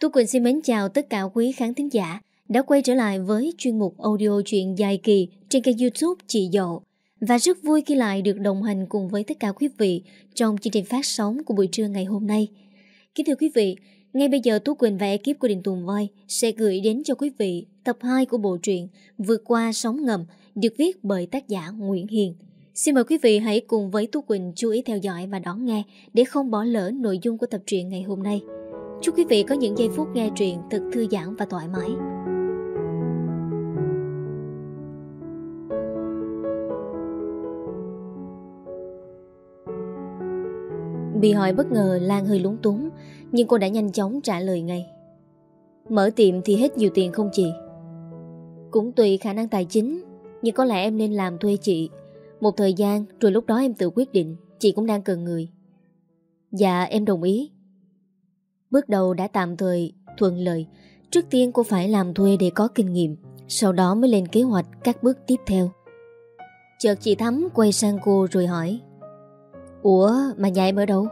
Tu Quỳnh xin mến chào tất cả quý khán thính giả đã quay trở lại với chuyên mục audio truyện dài kỳ trên kênh youtube Chị Dậu. Và rất vui khi lại được đồng hành cùng với tất cả quý vị trong chương trình phát sóng của buổi trưa ngày hôm nay. Kính thưa quý vị, ngay bây giờ Tú Quỳnh và ekip của Đình Tùng Voi sẽ gửi đến cho quý vị tập 2 của bộ truyện Vượt qua sóng ngầm được viết bởi tác giả Nguyễn Hiền. Xin mời quý vị hãy cùng với Tú Quỳnh chú ý theo dõi và đón nghe để không bỏ lỡ nội dung của tập truyện ngày hôm nay. Chúc quý vị có những giây phút nghe truyện thật thư giãn và thoải mái. Bị hỏi bất ngờ, Lan hơi lúng túng, Nhưng cô đã nhanh chóng trả lời ngay. Mở tiệm thì hết nhiều tiền không chị? Cũng tùy khả năng tài chính, Nhưng có lẽ em nên làm thuê chị. Một thời gian, rồi lúc đó em tự quyết định, Chị cũng đang cần người. Dạ em đồng ý. Bước đầu đã tạm thời thuận lợi. Trước tiên cô phải làm thuê để có kinh nghiệm, Sau đó mới lên kế hoạch các bước tiếp theo. Chợt chị Thắm quay sang cô rồi hỏi, Ủa, mà nhà em ở đâu?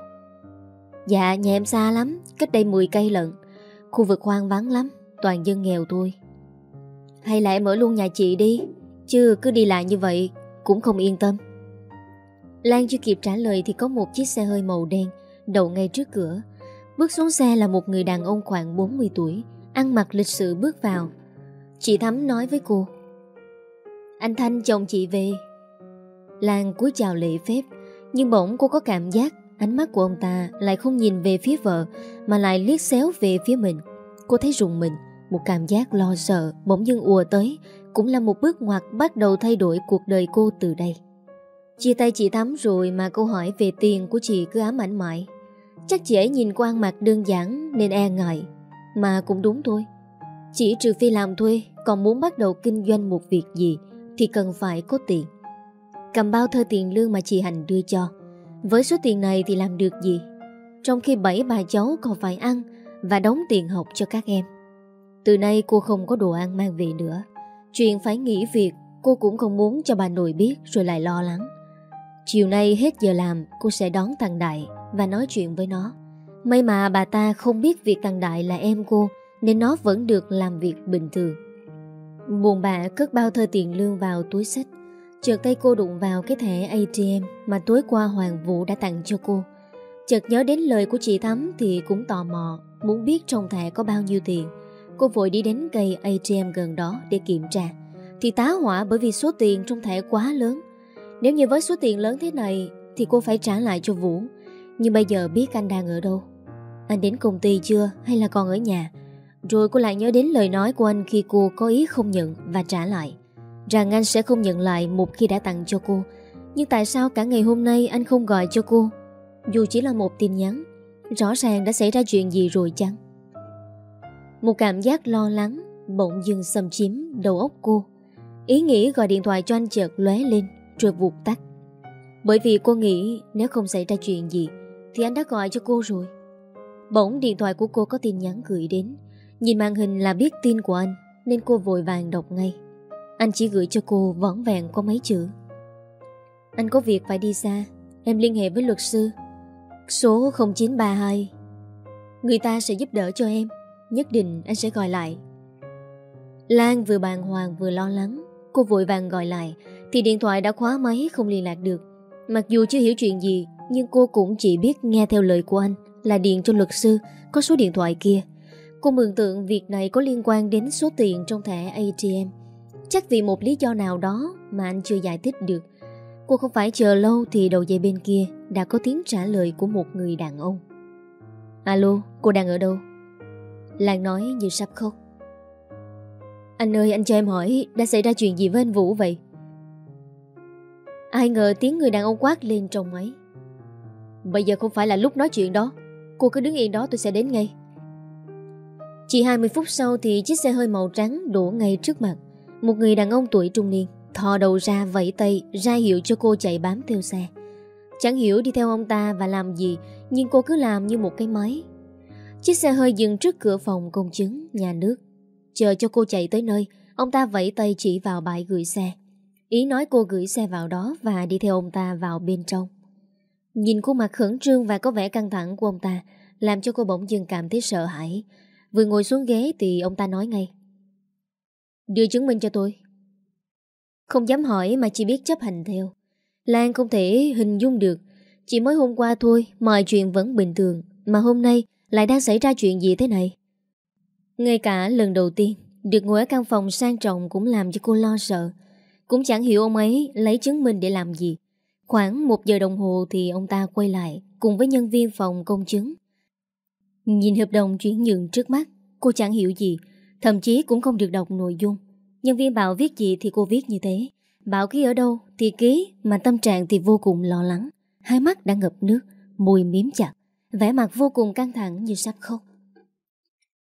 Dạ nhà em xa lắm, Cách đây 10 cây lận. Khu vực hoang vắng lắm, Toàn dân nghèo thôi. Hay là em ở luôn nhà chị đi, Chứ cứ đi lại như vậy Cũng không yên tâm. Lan chưa kịp trả lời thì có một chiếc xe hơi màu đen Đậu ngay trước cửa. Bước xuống xe là một người đàn ông khoảng 40 tuổi, Ăn mặc lịch sự bước vào. Chị Thắm nói với cô, Anh Thanh chồng chị về. Lan cúi chào lễ phép, Nhưng bỗng cô có cảm giác Ánh mắt của ông ta lại không nhìn về phía vợ, Mà lại liếc xéo về phía mình. Cô thấy rùng mình, Một cảm giác lo sợ bỗng dưng ùa tới, Cũng là một bước ngoặt bắt đầu thay đổi cuộc đời cô từ đây. Chia tay chị Thắm rồi mà câu hỏi về tiền của chị cứ ám ảnh mãi. Chắc chị ấy nhìn quan mặt đơn giản nên e ngại, Mà cũng đúng thôi. Chỉ trừ phi làm thuê, Còn muốn bắt đầu kinh doanh một việc gì Thì cần phải có tiền. Cầm bao thơ tiền lương mà chị Hành đưa cho. Với số tiền này thì làm được gì? Trong khi bảy bà cháu còn phải ăn Và đóng tiền học cho các em. Từ nay cô không có đồ ăn mang về nữa. Chuyện phải nghỉ việc, Cô cũng không muốn cho bà nội biết Rồi lại lo lắng. Chiều nay hết giờ làm, Cô sẽ đón thằng Đại và nói chuyện với nó. May mà bà ta không biết việc thằng Đại là em cô nên nó vẫn được làm việc bình thường. Buồn bã cất bao thơ tiền lương vào túi sách. Chợt tay cô đụng vào cái thẻ ATM mà tối qua Hoàng Vũ đã tặng cho cô. Chợt nhớ đến lời của chị Thắm thì cũng tò mò, muốn biết trong thẻ có bao nhiêu tiền. Cô vội đi đến cây ATM gần đó để kiểm tra. Thì tá hỏa bởi vì số tiền trong thẻ quá lớn. Nếu như với số tiền lớn thế này thì cô phải trả lại cho Vũ. Nhưng bây giờ biết anh đang ở đâu? Anh đến công ty chưa hay là còn ở nhà? Rồi cô lại nhớ đến lời nói của anh Khi cô có ý không nhận và trả lại. Rằng anh sẽ không nhận lại Một khi đã tặng cho cô. Nhưng tại sao cả ngày hôm nay anh không gọi cho cô? Dù chỉ là một tin nhắn, Rõ ràng đã xảy ra chuyện gì rồi chăng? Một cảm giác lo lắng Bỗng dưng xâm chiếm đầu óc cô. Ý nghĩ gọi điện thoại cho anh chợt lóe lên, Rồi vụt tắt. Bởi vì cô nghĩ nếu không xảy ra chuyện gì thì anh đã gọi cho cô rồi. Bỗng điện thoại của cô có tin nhắn gửi đến. Nhìn màn hình là biết tin của anh, Nên cô vội vàng đọc ngay. Anh chỉ gửi cho cô vỏn vẹn có mấy chữ. Anh có việc phải đi xa, Em liên hệ với luật sư. Số 0932 Người ta sẽ giúp đỡ cho em, Nhất định anh sẽ gọi lại. Lan vừa bàng hoàng vừa lo lắng, Cô vội vàng gọi lại, Thì điện thoại đã khóa máy không liên lạc được. Mặc dù chưa hiểu chuyện gì nhưng cô cũng chỉ biết nghe theo lời của anh Là điện cho luật sư Có số điện thoại kia. Cô mường tượng việc này có liên quan đến số tiền trong thẻ ATM Chắc vì một lý do nào đó Mà anh chưa giải thích được. Cô không phải chờ lâu thì đầu dây bên kia Đã có tiếng trả lời của một người đàn ông. Alo, cô đang ở đâu? Lan nói như sắp khóc. Anh ơi, anh cho em hỏi Đã xảy ra chuyện gì với anh Vũ vậy? Ai ngờ tiếng người đàn ông quát lên trong máy. Bây giờ không phải là lúc nói chuyện đó. Cô cứ đứng yên đó tôi sẽ đến ngay. Chỉ 20 phút sau thì chiếc xe hơi màu trắng đổ ngay trước mặt. Một người đàn ông tuổi trung niên, Thò đầu ra vẫy tay, ra hiệu cho cô chạy bám theo xe. Chẳng hiểu đi theo ông ta và làm gì, Nhưng cô cứ làm như một cái máy. Chiếc xe hơi dừng trước cửa phòng công chứng, nhà nước. Chờ cho cô chạy tới nơi, Ông ta vẫy tay chỉ vào bãi gửi xe. Ý nói cô gửi xe vào đó Và đi theo ông ta vào bên trong. Nhìn khuôn mặt khẩn trương và có vẻ căng thẳng của ông ta Làm cho cô bỗng dưng cảm thấy sợ hãi Vừa ngồi xuống ghế thì ông ta nói ngay. Đưa chứng minh cho tôi. Không dám hỏi mà chỉ biết chấp hành theo. Lan không thể hình dung được. Chỉ mới hôm qua thôi, mọi chuyện vẫn bình thường. Mà hôm nay lại đang xảy ra chuyện gì thế này? Ngay cả lần đầu tiên, được ngồi ở căn phòng sang trọng cũng làm cho cô lo sợ. Cũng chẳng hiểu ông ấy lấy chứng minh để làm gì. Khoảng một giờ đồng hồ thì ông ta quay lại cùng với nhân viên phòng công chứng. Nhìn hợp đồng chuyển nhượng trước mắt, cô chẳng hiểu gì, thậm chí cũng không được đọc nội dung. Nhân viên bảo viết gì thì cô viết như thế. Bảo ký ở đâu thì ký, mà tâm trạng thì vô cùng lo lắng. Hai mắt đã ngập nước, môi miếm chặt, vẻ mặt vô cùng căng thẳng như sắp khóc.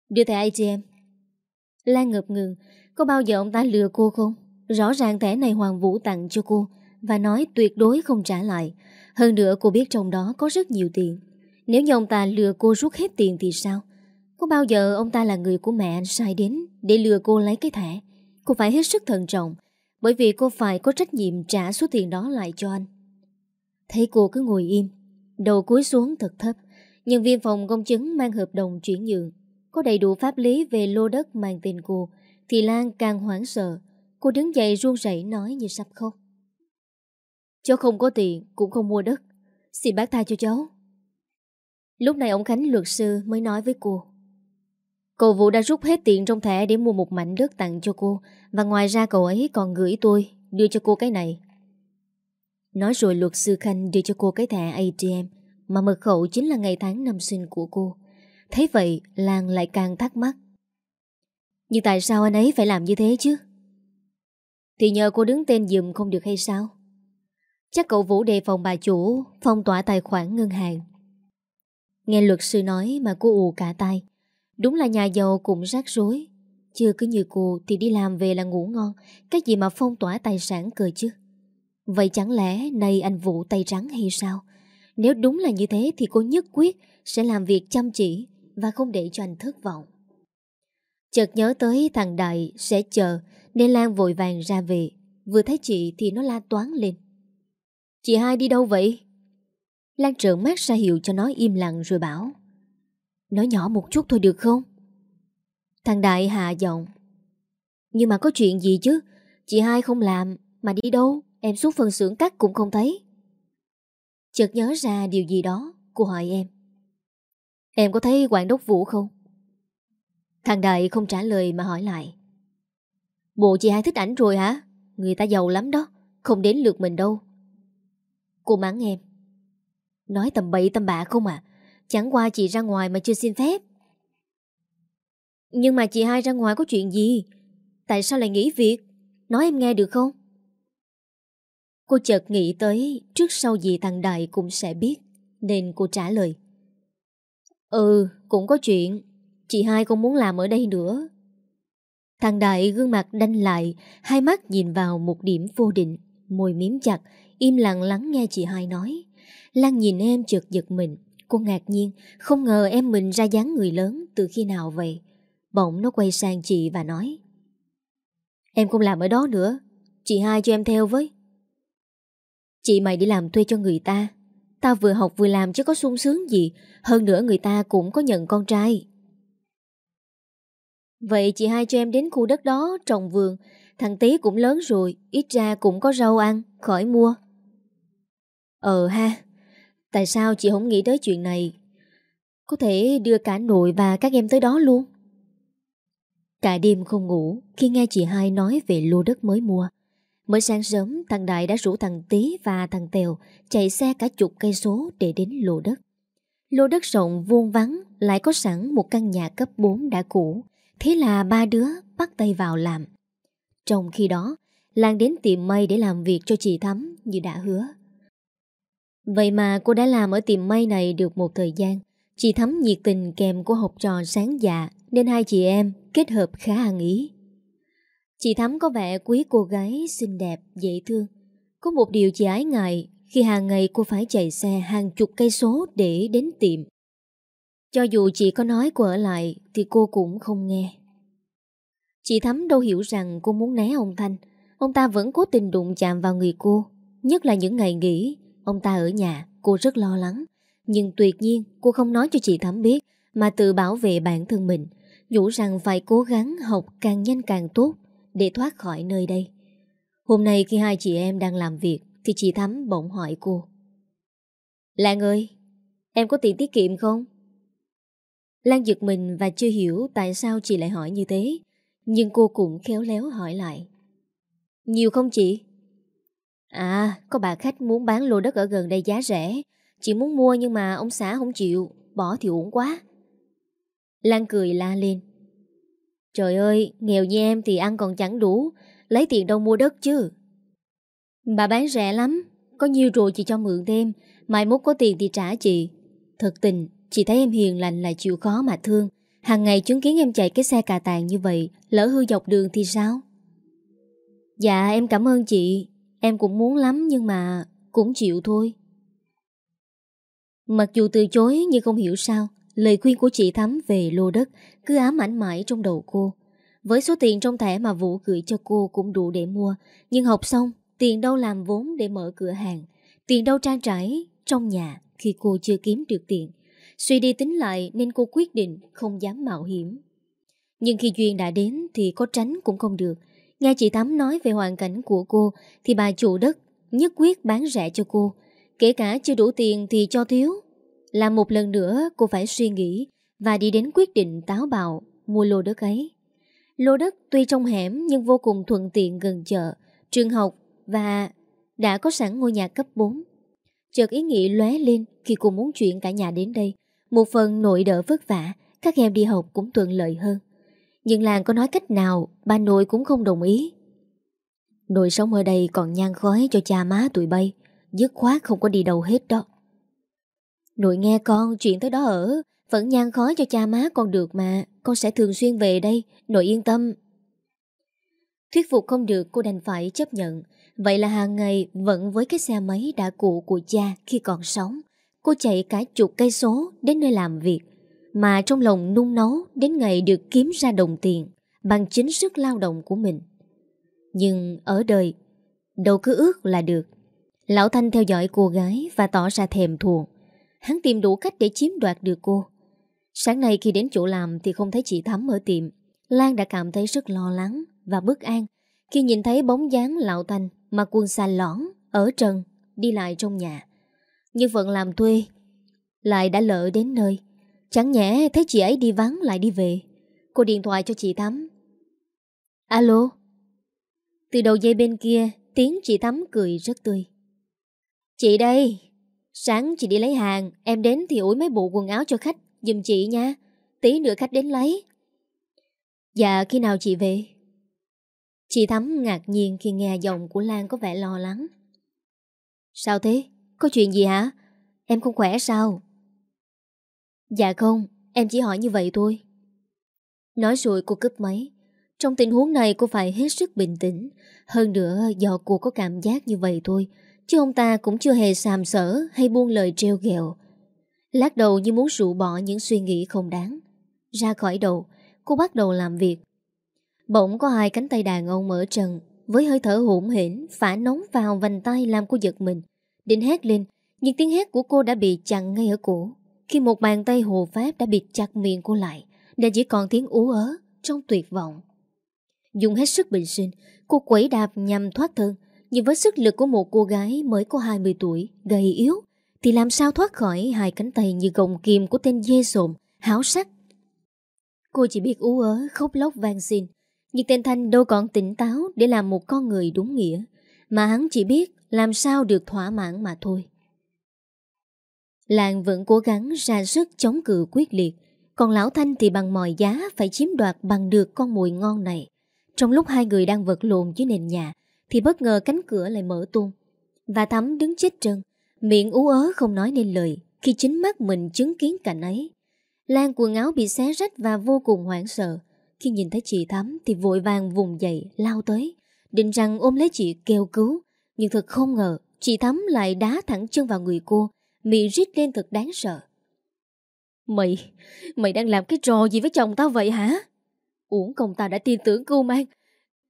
Đưa thẻ ATM. Lan ngập ngừng, có bao giờ ông ta lừa cô không? Rõ ràng thẻ này Hoàng Vũ tặng cho cô và nói tuyệt đối không trả lại. Hơn nữa cô biết trong đó có rất nhiều tiền. Nếu như ông ta lừa cô rút hết tiền thì sao? Có bao giờ ông ta là người của mẹ anh sai đến để lừa cô lấy cái thẻ? Cô phải hết sức thận trọng bởi vì cô phải có trách nhiệm trả số tiền đó lại cho anh. Thấy cô cứ ngồi im, đầu cúi xuống thật thấp. Nhân viên phòng công chứng mang hợp đồng chuyển nhượng. Có đầy đủ pháp lý về lô đất mang tên cô, thì Lan càng hoảng sợ. Cô đứng dậy run rẩy nói như sắp khóc. Cháu không có tiền, cũng không mua đất. Xin bác tha cho cháu. Lúc này ông Khánh luật sư mới nói với cô. Cậu Vũ đã rút hết tiền trong thẻ để mua một mảnh đất tặng cho cô và ngoài ra cậu ấy còn gửi tôi đưa cho cô cái này. Nói rồi luật sư Khanh đưa cho cô cái thẻ ATM mà mật khẩu chính là ngày tháng năm sinh của cô. Thấy vậy Lan lại càng thắc mắc. Nhưng tại sao anh ấy phải làm như thế chứ? Thì nhờ cô đứng tên dùm không được hay sao? Chắc cậu Vũ đề phòng bà chủ, phong tỏa tài khoản ngân hàng. Nghe luật sư nói mà cô ù cả tay. Đúng là nhà giàu cũng rắc rối. Chưa cứ như cô thì đi làm về là ngủ ngon. Cái gì mà phong tỏa tài sản cơ chứ? Vậy chẳng lẽ nay anh Vũ tay trắng hay sao? Nếu đúng là như thế thì cô nhất quyết sẽ làm việc chăm chỉ và không để cho anh thất vọng. Chợt nhớ tới thằng Đại sẽ chờ, nên Lan vội vàng ra về. Vừa thấy chị thì nó la toán lên. Chị hai đi đâu vậy? Lan trợn mắt ra hiệu cho nó im lặng rồi bảo. Nói nhỏ một chút thôi được không? Thằng Đại hạ giọng. Nhưng mà có chuyện gì chứ? Chị hai không làm, mà đi đâu? Em xuống phần xưởng cắt cũng không thấy. Chợt nhớ ra điều gì đó, cô hỏi em. Em có thấy quản đốc Vũ không? Thằng Đại không trả lời mà hỏi lại. Bộ chị hai thích ảnh rồi hả? Người ta giàu lắm đó, không đến lượt mình đâu. Cô mắng em. Nói tầm bậy tầm bạ không à? Chẳng qua chị ra ngoài mà chưa xin phép. Nhưng mà chị hai ra ngoài có chuyện gì? Tại sao lại nghỉ việc? Nói em nghe được không? Cô chợt nghĩ tới trước sau gì thằng Đại cũng sẽ biết, nên cô trả lời. Ừ, cũng có chuyện. Chị hai không muốn làm ở đây nữa. Thằng Đại gương mặt đanh lại, hai mắt nhìn vào một điểm vô định, môi miếm chặt, im lặng lắng nghe chị hai nói. Lan nhìn em chợt giật mình, cô ngạc nhiên, không ngờ em mình ra dáng người lớn từ khi nào vậy. Bỗng nó quay sang chị và nói. Em không làm ở đó nữa, chị hai cho em theo với. Chị mày đi làm thuê cho người ta Tao vừa học vừa làm chứ có sung sướng gì Hơn nữa người ta cũng có nhận con trai Vậy chị hai cho em đến khu đất đó Trồng vườn Thằng Tí cũng lớn rồi Ít ra cũng có rau ăn Khỏi mua Ờ ha Tại sao chị không nghĩ tới chuyện này Có thể đưa cả nội và các em tới đó luôn Cả đêm không ngủ Khi nghe chị hai nói về lô đất mới mua Mới sáng sớm, thằng Đại đã rủ thằng Tý và thằng Tèo chạy xe cả chục cây số để đến lô đất. Lô đất rộng vuông vắng, lại có sẵn một căn nhà cấp 4 đã cũ. Thế là ba đứa bắt tay vào làm. Trong khi đó, Lan đến tiệm mây để làm việc cho chị Thắm như đã hứa. Vậy mà cô đã làm ở tiệm may này được một thời gian. Chị Thắm nhiệt tình kèm của học trò sáng dạ nên hai chị em kết hợp khá ăn ý. Chị Thắm có vẻ quý cô gái xinh đẹp, dễ thương. Có một điều chị ái ngại khi hàng ngày cô phải chạy xe hàng chục cây số để đến tiệm. Cho dù chị có nói cô ở lại thì cô cũng không nghe. Chị Thắm đâu hiểu rằng cô muốn né ông Thanh. Ông ta vẫn cố tình đụng chạm vào người cô. Nhất là những ngày nghỉ, ông ta ở nhà, cô rất lo lắng. Nhưng tuyệt nhiên cô không nói cho chị Thắm biết mà tự bảo vệ bản thân mình. Nhủ rằng phải cố gắng học càng nhanh càng tốt Để thoát khỏi nơi đây Hôm nay khi hai chị em đang làm việc Thì chị Thắm bỗng hỏi cô Lan ơi Em có tiền tiết kiệm không? Lan giật mình và chưa hiểu Tại sao chị lại hỏi như thế Nhưng cô cũng khéo léo hỏi lại Nhiều không chị? À có bà khách muốn bán lô đất ở gần đây giá rẻ. Chị muốn mua nhưng mà ông xã không chịu Bỏ thì uổng quá. Lan cười la lên. Trời ơi, nghèo như em thì ăn còn chẳng đủ Lấy tiền đâu mua đất chứ. Bà bán rẻ lắm Có nhiêu rồi chị cho mượn thêm Mai mốt có tiền thì trả chị. Thật tình, chị thấy em hiền lành là chịu khó mà thương. Hàng ngày chứng kiến em chạy cái xe cà tàng như vậy Lỡ hư dọc đường thì sao? Dạ em cảm ơn chị. Em cũng muốn lắm nhưng mà Cũng chịu thôi Mặc dù từ chối nhưng không hiểu sao Lời khuyên của chị Thắm về lô đất cứ ám ảnh mãi trong đầu cô. Với số tiền trong thẻ mà Vũ gửi cho cô cũng đủ để mua, nhưng học xong, tiền đâu làm vốn để mở cửa hàng, tiền đâu trang trải trong nhà khi cô chưa kiếm được tiền. Suy đi tính lại nên cô quyết định không dám mạo hiểm. Nhưng khi duyên đã đến thì có tránh cũng không được. Nghe chị Tám nói về hoàn cảnh của cô thì bà chủ đất nhất quyết bán rẻ cho cô. Kể cả chưa đủ tiền thì cho thiếu là một lần nữa cô phải suy nghĩ và đi đến quyết định táo bạo mua lô đất ấy. Lô đất tuy trong hẻm nhưng vô cùng thuận tiện gần chợ, trường học và đã có sẵn ngôi nhà cấp 4. Chợt ý nghĩ lóe lên khi cô muốn chuyển cả nhà đến đây. Một phần nội đỡ vất vả, các em đi học cũng thuận lợi hơn. Nhưng làng có nói cách nào, bà nội cũng không đồng ý. Nội sống ở đây còn nhang khói cho cha má tụi bay, dứt khoát không có đi đâu hết đó. Nội nghe con chuyện tới đó ở Vẫn nhan khói cho cha má con được mà Con sẽ thường xuyên về đây Nội yên tâm Thuyết phục không được cô đành phải chấp nhận Vậy là hàng ngày vẫn với cái xe máy đã cũ của cha khi còn sống Cô chạy cả chục cây số đến nơi làm việc mà trong lòng nung nấu đến ngày được kiếm ra đồng tiền Bằng chính sức lao động của mình. Nhưng ở đời, Đâu cứ ước là được. Lão Thanh theo dõi cô gái và tỏ ra thèm thuồng. Hắn tìm đủ cách để chiếm đoạt được cô. Sáng nay khi đến chỗ làm Thì không thấy chị Thắm ở tiệm. Lan đã cảm thấy rất lo lắng và bất an Khi nhìn thấy bóng dáng lão Thanh Mặc quần xà lõn Ở trần Đi lại trong nhà. Nhưng vẫn làm thuê, Lại đã lỡ đến nơi. Chẳng nhẽ thấy chị ấy đi vắng lại đi về Cô điện thoại cho chị Thắm Alo Từ đầu dây bên kia Tiếng chị Thắm cười rất tươi Chị đây Sáng chị đi lấy hàng, em đến thì ủi mấy bộ quần áo cho khách, dùm chị nha. Tí nữa khách đến lấy. Dạ, khi nào chị về? Chị Thắm ngạc nhiên khi nghe giọng của Lan có vẻ lo lắng. Sao thế? Có chuyện gì hả? Em không khỏe sao? Dạ không, em chỉ hỏi như vậy thôi. Nói rồi cô cướp máy. Trong tình huống này cô phải hết sức bình tĩnh. Hơn nữa do cô có cảm giác như vậy thôi Chứ ông ta cũng chưa hề sàm sở hay buông lời treo ghẹo. Lát đầu như muốn rụ bỏ những suy nghĩ không đáng. Ra khỏi đầu, cô bắt đầu làm việc. Bỗng có hai cánh tay đàn ông mở trần, với hơi thở hỗn hển, phả nóng vào vành tay làm cô giật mình. Định hét lên, nhưng tiếng hét của cô đã bị chặn ngay ở cổ. Khi một bàn tay hồ pháp đã bịt chặt miệng cô lại, để chỉ còn tiếng ú ớ trong tuyệt vọng. Dùng hết sức bình sinh, cô quẩy đạp nhằm thoát thân, nhưng với sức lực của một cô gái mới có 20 tuổi, gầy yếu, thì làm sao thoát khỏi hai cánh tay như gồng kìm của tên dê sồn háo sắc. Cô chỉ biết ú ớ, khóc lóc vang xin. Nhưng tên Thanh đâu còn tỉnh táo để làm một con người đúng nghĩa, mà hắn chỉ biết làm sao được thỏa mãn mà thôi. Làng vẫn cố gắng ra sức chống cự quyết liệt, còn lão Thanh thì bằng mọi giá phải chiếm đoạt bằng được con mùi ngon này. Trong lúc hai người đang vật lộn dưới nền nhà, thì bất ngờ cánh cửa lại mở tung. Và Thắm đứng chết trân Miệng ú ớ không nói nên lời Khi chính mắt mình chứng kiến cảnh ấy. Lan quần áo bị xé rách và vô cùng hoảng sợ. Khi nhìn thấy chị Thắm Thì vội vàng vùng dậy lao tới Định rằng ôm lấy chị kêu cứu. Nhưng thật không ngờ Chị Thắm lại đá thẳng chân vào người cô Mị rít lên thật đáng sợ Mày Mày đang làm cái trò gì với chồng tao vậy hả Uổng công tao đã tin tưởng cưu mang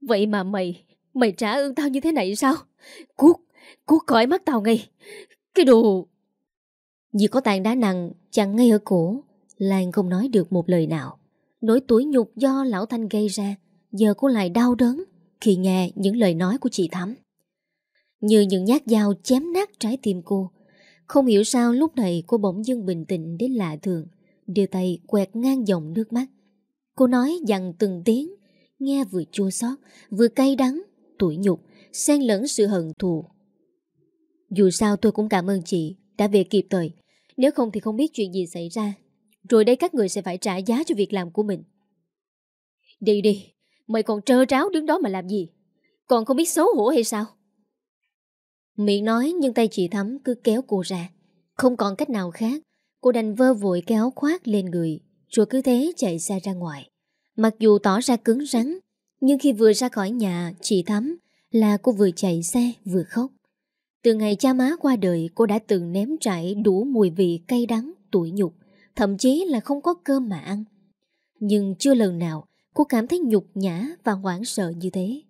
Vậy mà mày Mày trả ơn tao như thế này sao? Cuốc, cuốc khỏi mắt tao ngay. Cái đồ... Vì có tàn đá nặng chặn ngay ở cổ, Lan không nói được một lời nào. Nỗi tuổi nhục do lão Thanh gây ra Giờ cô lại đau đớn Khi nghe những lời nói của chị Thắm Như những nhát dao chém nát trái tim cô không hiểu sao lúc này cô bỗng dưng bình tĩnh đến lạ thường, Đưa tay quẹt ngang dòng nước mắt. Cô nói dằn từng tiếng, Nghe vừa chua xót, Vừa cay đắng Tuổi nhục, Xen lẫn sự hận thù. Dù sao tôi cũng cảm ơn chị, Đã về kịp thời. Nếu không thì không biết chuyện gì xảy ra. Rồi đây các người sẽ phải trả giá cho việc làm của mình. Đi đi, Mày còn trơ tráo đứng đó mà làm gì? Còn không biết xấu hổ hay sao? Miệng nói nhưng tay chị Thắm cứ kéo cô ra. Không còn cách nào khác Cô đành vơ vội cái áo khoác lên người Rồi cứ thế chạy xa ra ngoài. Mặc dù tỏ ra cứng rắn Nhưng khi vừa ra khỏi nhà Chị Thắm là cô vừa chạy xe vừa khóc. Từ ngày cha má qua đời Cô đã từng ném trải đủ mùi vị cay đắng, tủi nhục Thậm chí là không có cơm mà ăn. Nhưng chưa lần nào Cô cảm thấy nhục nhã và hoảng sợ như thế.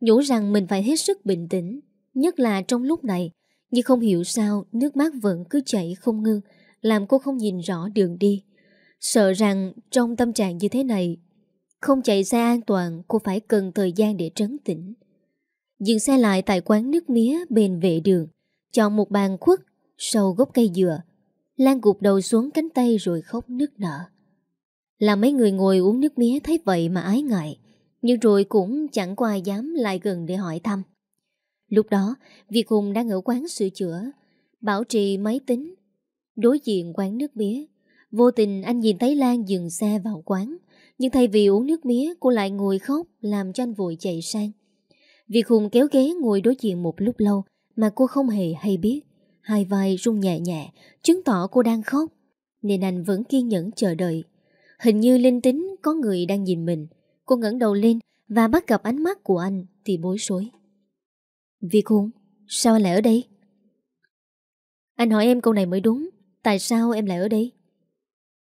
Nhủ rằng mình phải hết sức bình tĩnh Nhất là trong lúc này Nhưng không hiểu sao Nước mắt vẫn cứ chảy không ngưng Làm cô không nhìn rõ đường đi. Sợ rằng trong tâm trạng như thế này, Không chạy xe an toàn, Cô phải cần thời gian để trấn tĩnh. Dừng xe lại tại quán nước mía Bên vệ đường, Chọn một bàn khuất, Sâu gốc cây dừa, Lan gục đầu xuống cánh tay rồi khóc nức nở. Là mấy người ngồi uống nước mía thấy vậy mà ái ngại, Nhưng rồi cũng chẳng có ai dám lại gần để hỏi thăm. Lúc đó, Việt Hùng đang ở quán sửa chữa. Bảo trì máy tính. Đối diện quán nước mía. Vô tình anh nhìn thấy Lan dừng xe vào quán. Nhưng thay vì uống nước mía, Cô lại ngồi khóc, Làm cho anh vội chạy sang. Việt Hùng kéo ghế ngồi đối diện một lúc lâu, Mà cô không hề hay biết. Hai vai rung nhẹ nhẹ, Chứng tỏ cô đang khóc. Nên anh vẫn kiên nhẫn chờ đợi. Hình như linh tính có người đang nhìn mình. Cô ngẩng đầu lên Và bắt gặp ánh mắt của anh Thì bối rối. Việt Hùng, Sao anh lại ở đây? Anh hỏi em câu này mới đúng, Tại sao em lại ở đây?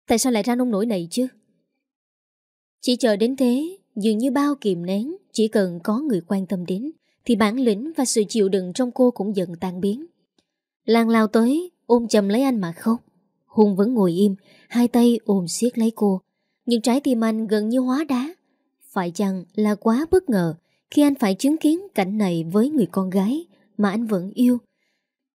Tại sao lại ra nông nổi này chứ? Chỉ chờ đến thế, Dường như bao kìm nén, Chỉ cần có người quan tâm đến, Thì bản lĩnh và sự chịu đựng trong cô cũng dần tan biến. Lan lao tới, Ôm chầm lấy anh mà khóc. Hùng vẫn ngồi im, Hai tay ôm siết lấy cô. Nhưng trái tim anh gần như hóa đá. Phải chăng là quá bất ngờ khi anh phải chứng kiến cảnh này với người con gái Mà anh vẫn yêu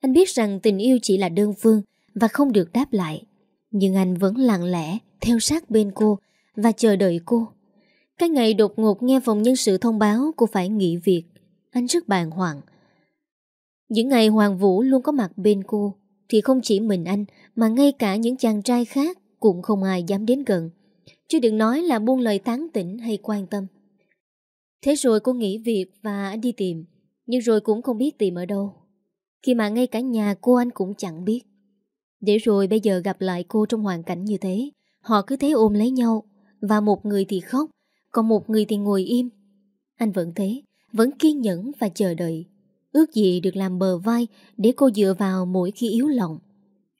Anh biết rằng tình yêu chỉ là đơn phương Và không được đáp lại, Nhưng anh vẫn lặng lẽ Theo sát bên cô Và chờ đợi cô Cái ngày đột ngột nghe phòng nhân sự thông báo Cô phải nghỉ việc, Anh rất bàng hoàng Những ngày Hoàng Vũ luôn có mặt bên cô Thì không chỉ mình anh Mà ngay cả những chàng trai khác cũng không ai dám đến gần. Chứ đừng nói là buông lời tán tỉnh hay quan tâm. Thế rồi cô nghỉ việc và đi tìm, nhưng rồi cũng không biết tìm ở đâu. Khi mà ngay cả nhà cô anh cũng chẳng biết. Để rồi bây giờ gặp lại cô trong hoàn cảnh như thế, họ cứ thế ôm lấy nhau, và một người thì khóc, còn một người thì ngồi im. Anh vẫn thế, vẫn kiên nhẫn và chờ đợi. Ước gì được làm bờ vai để cô dựa vào mỗi khi yếu lòng.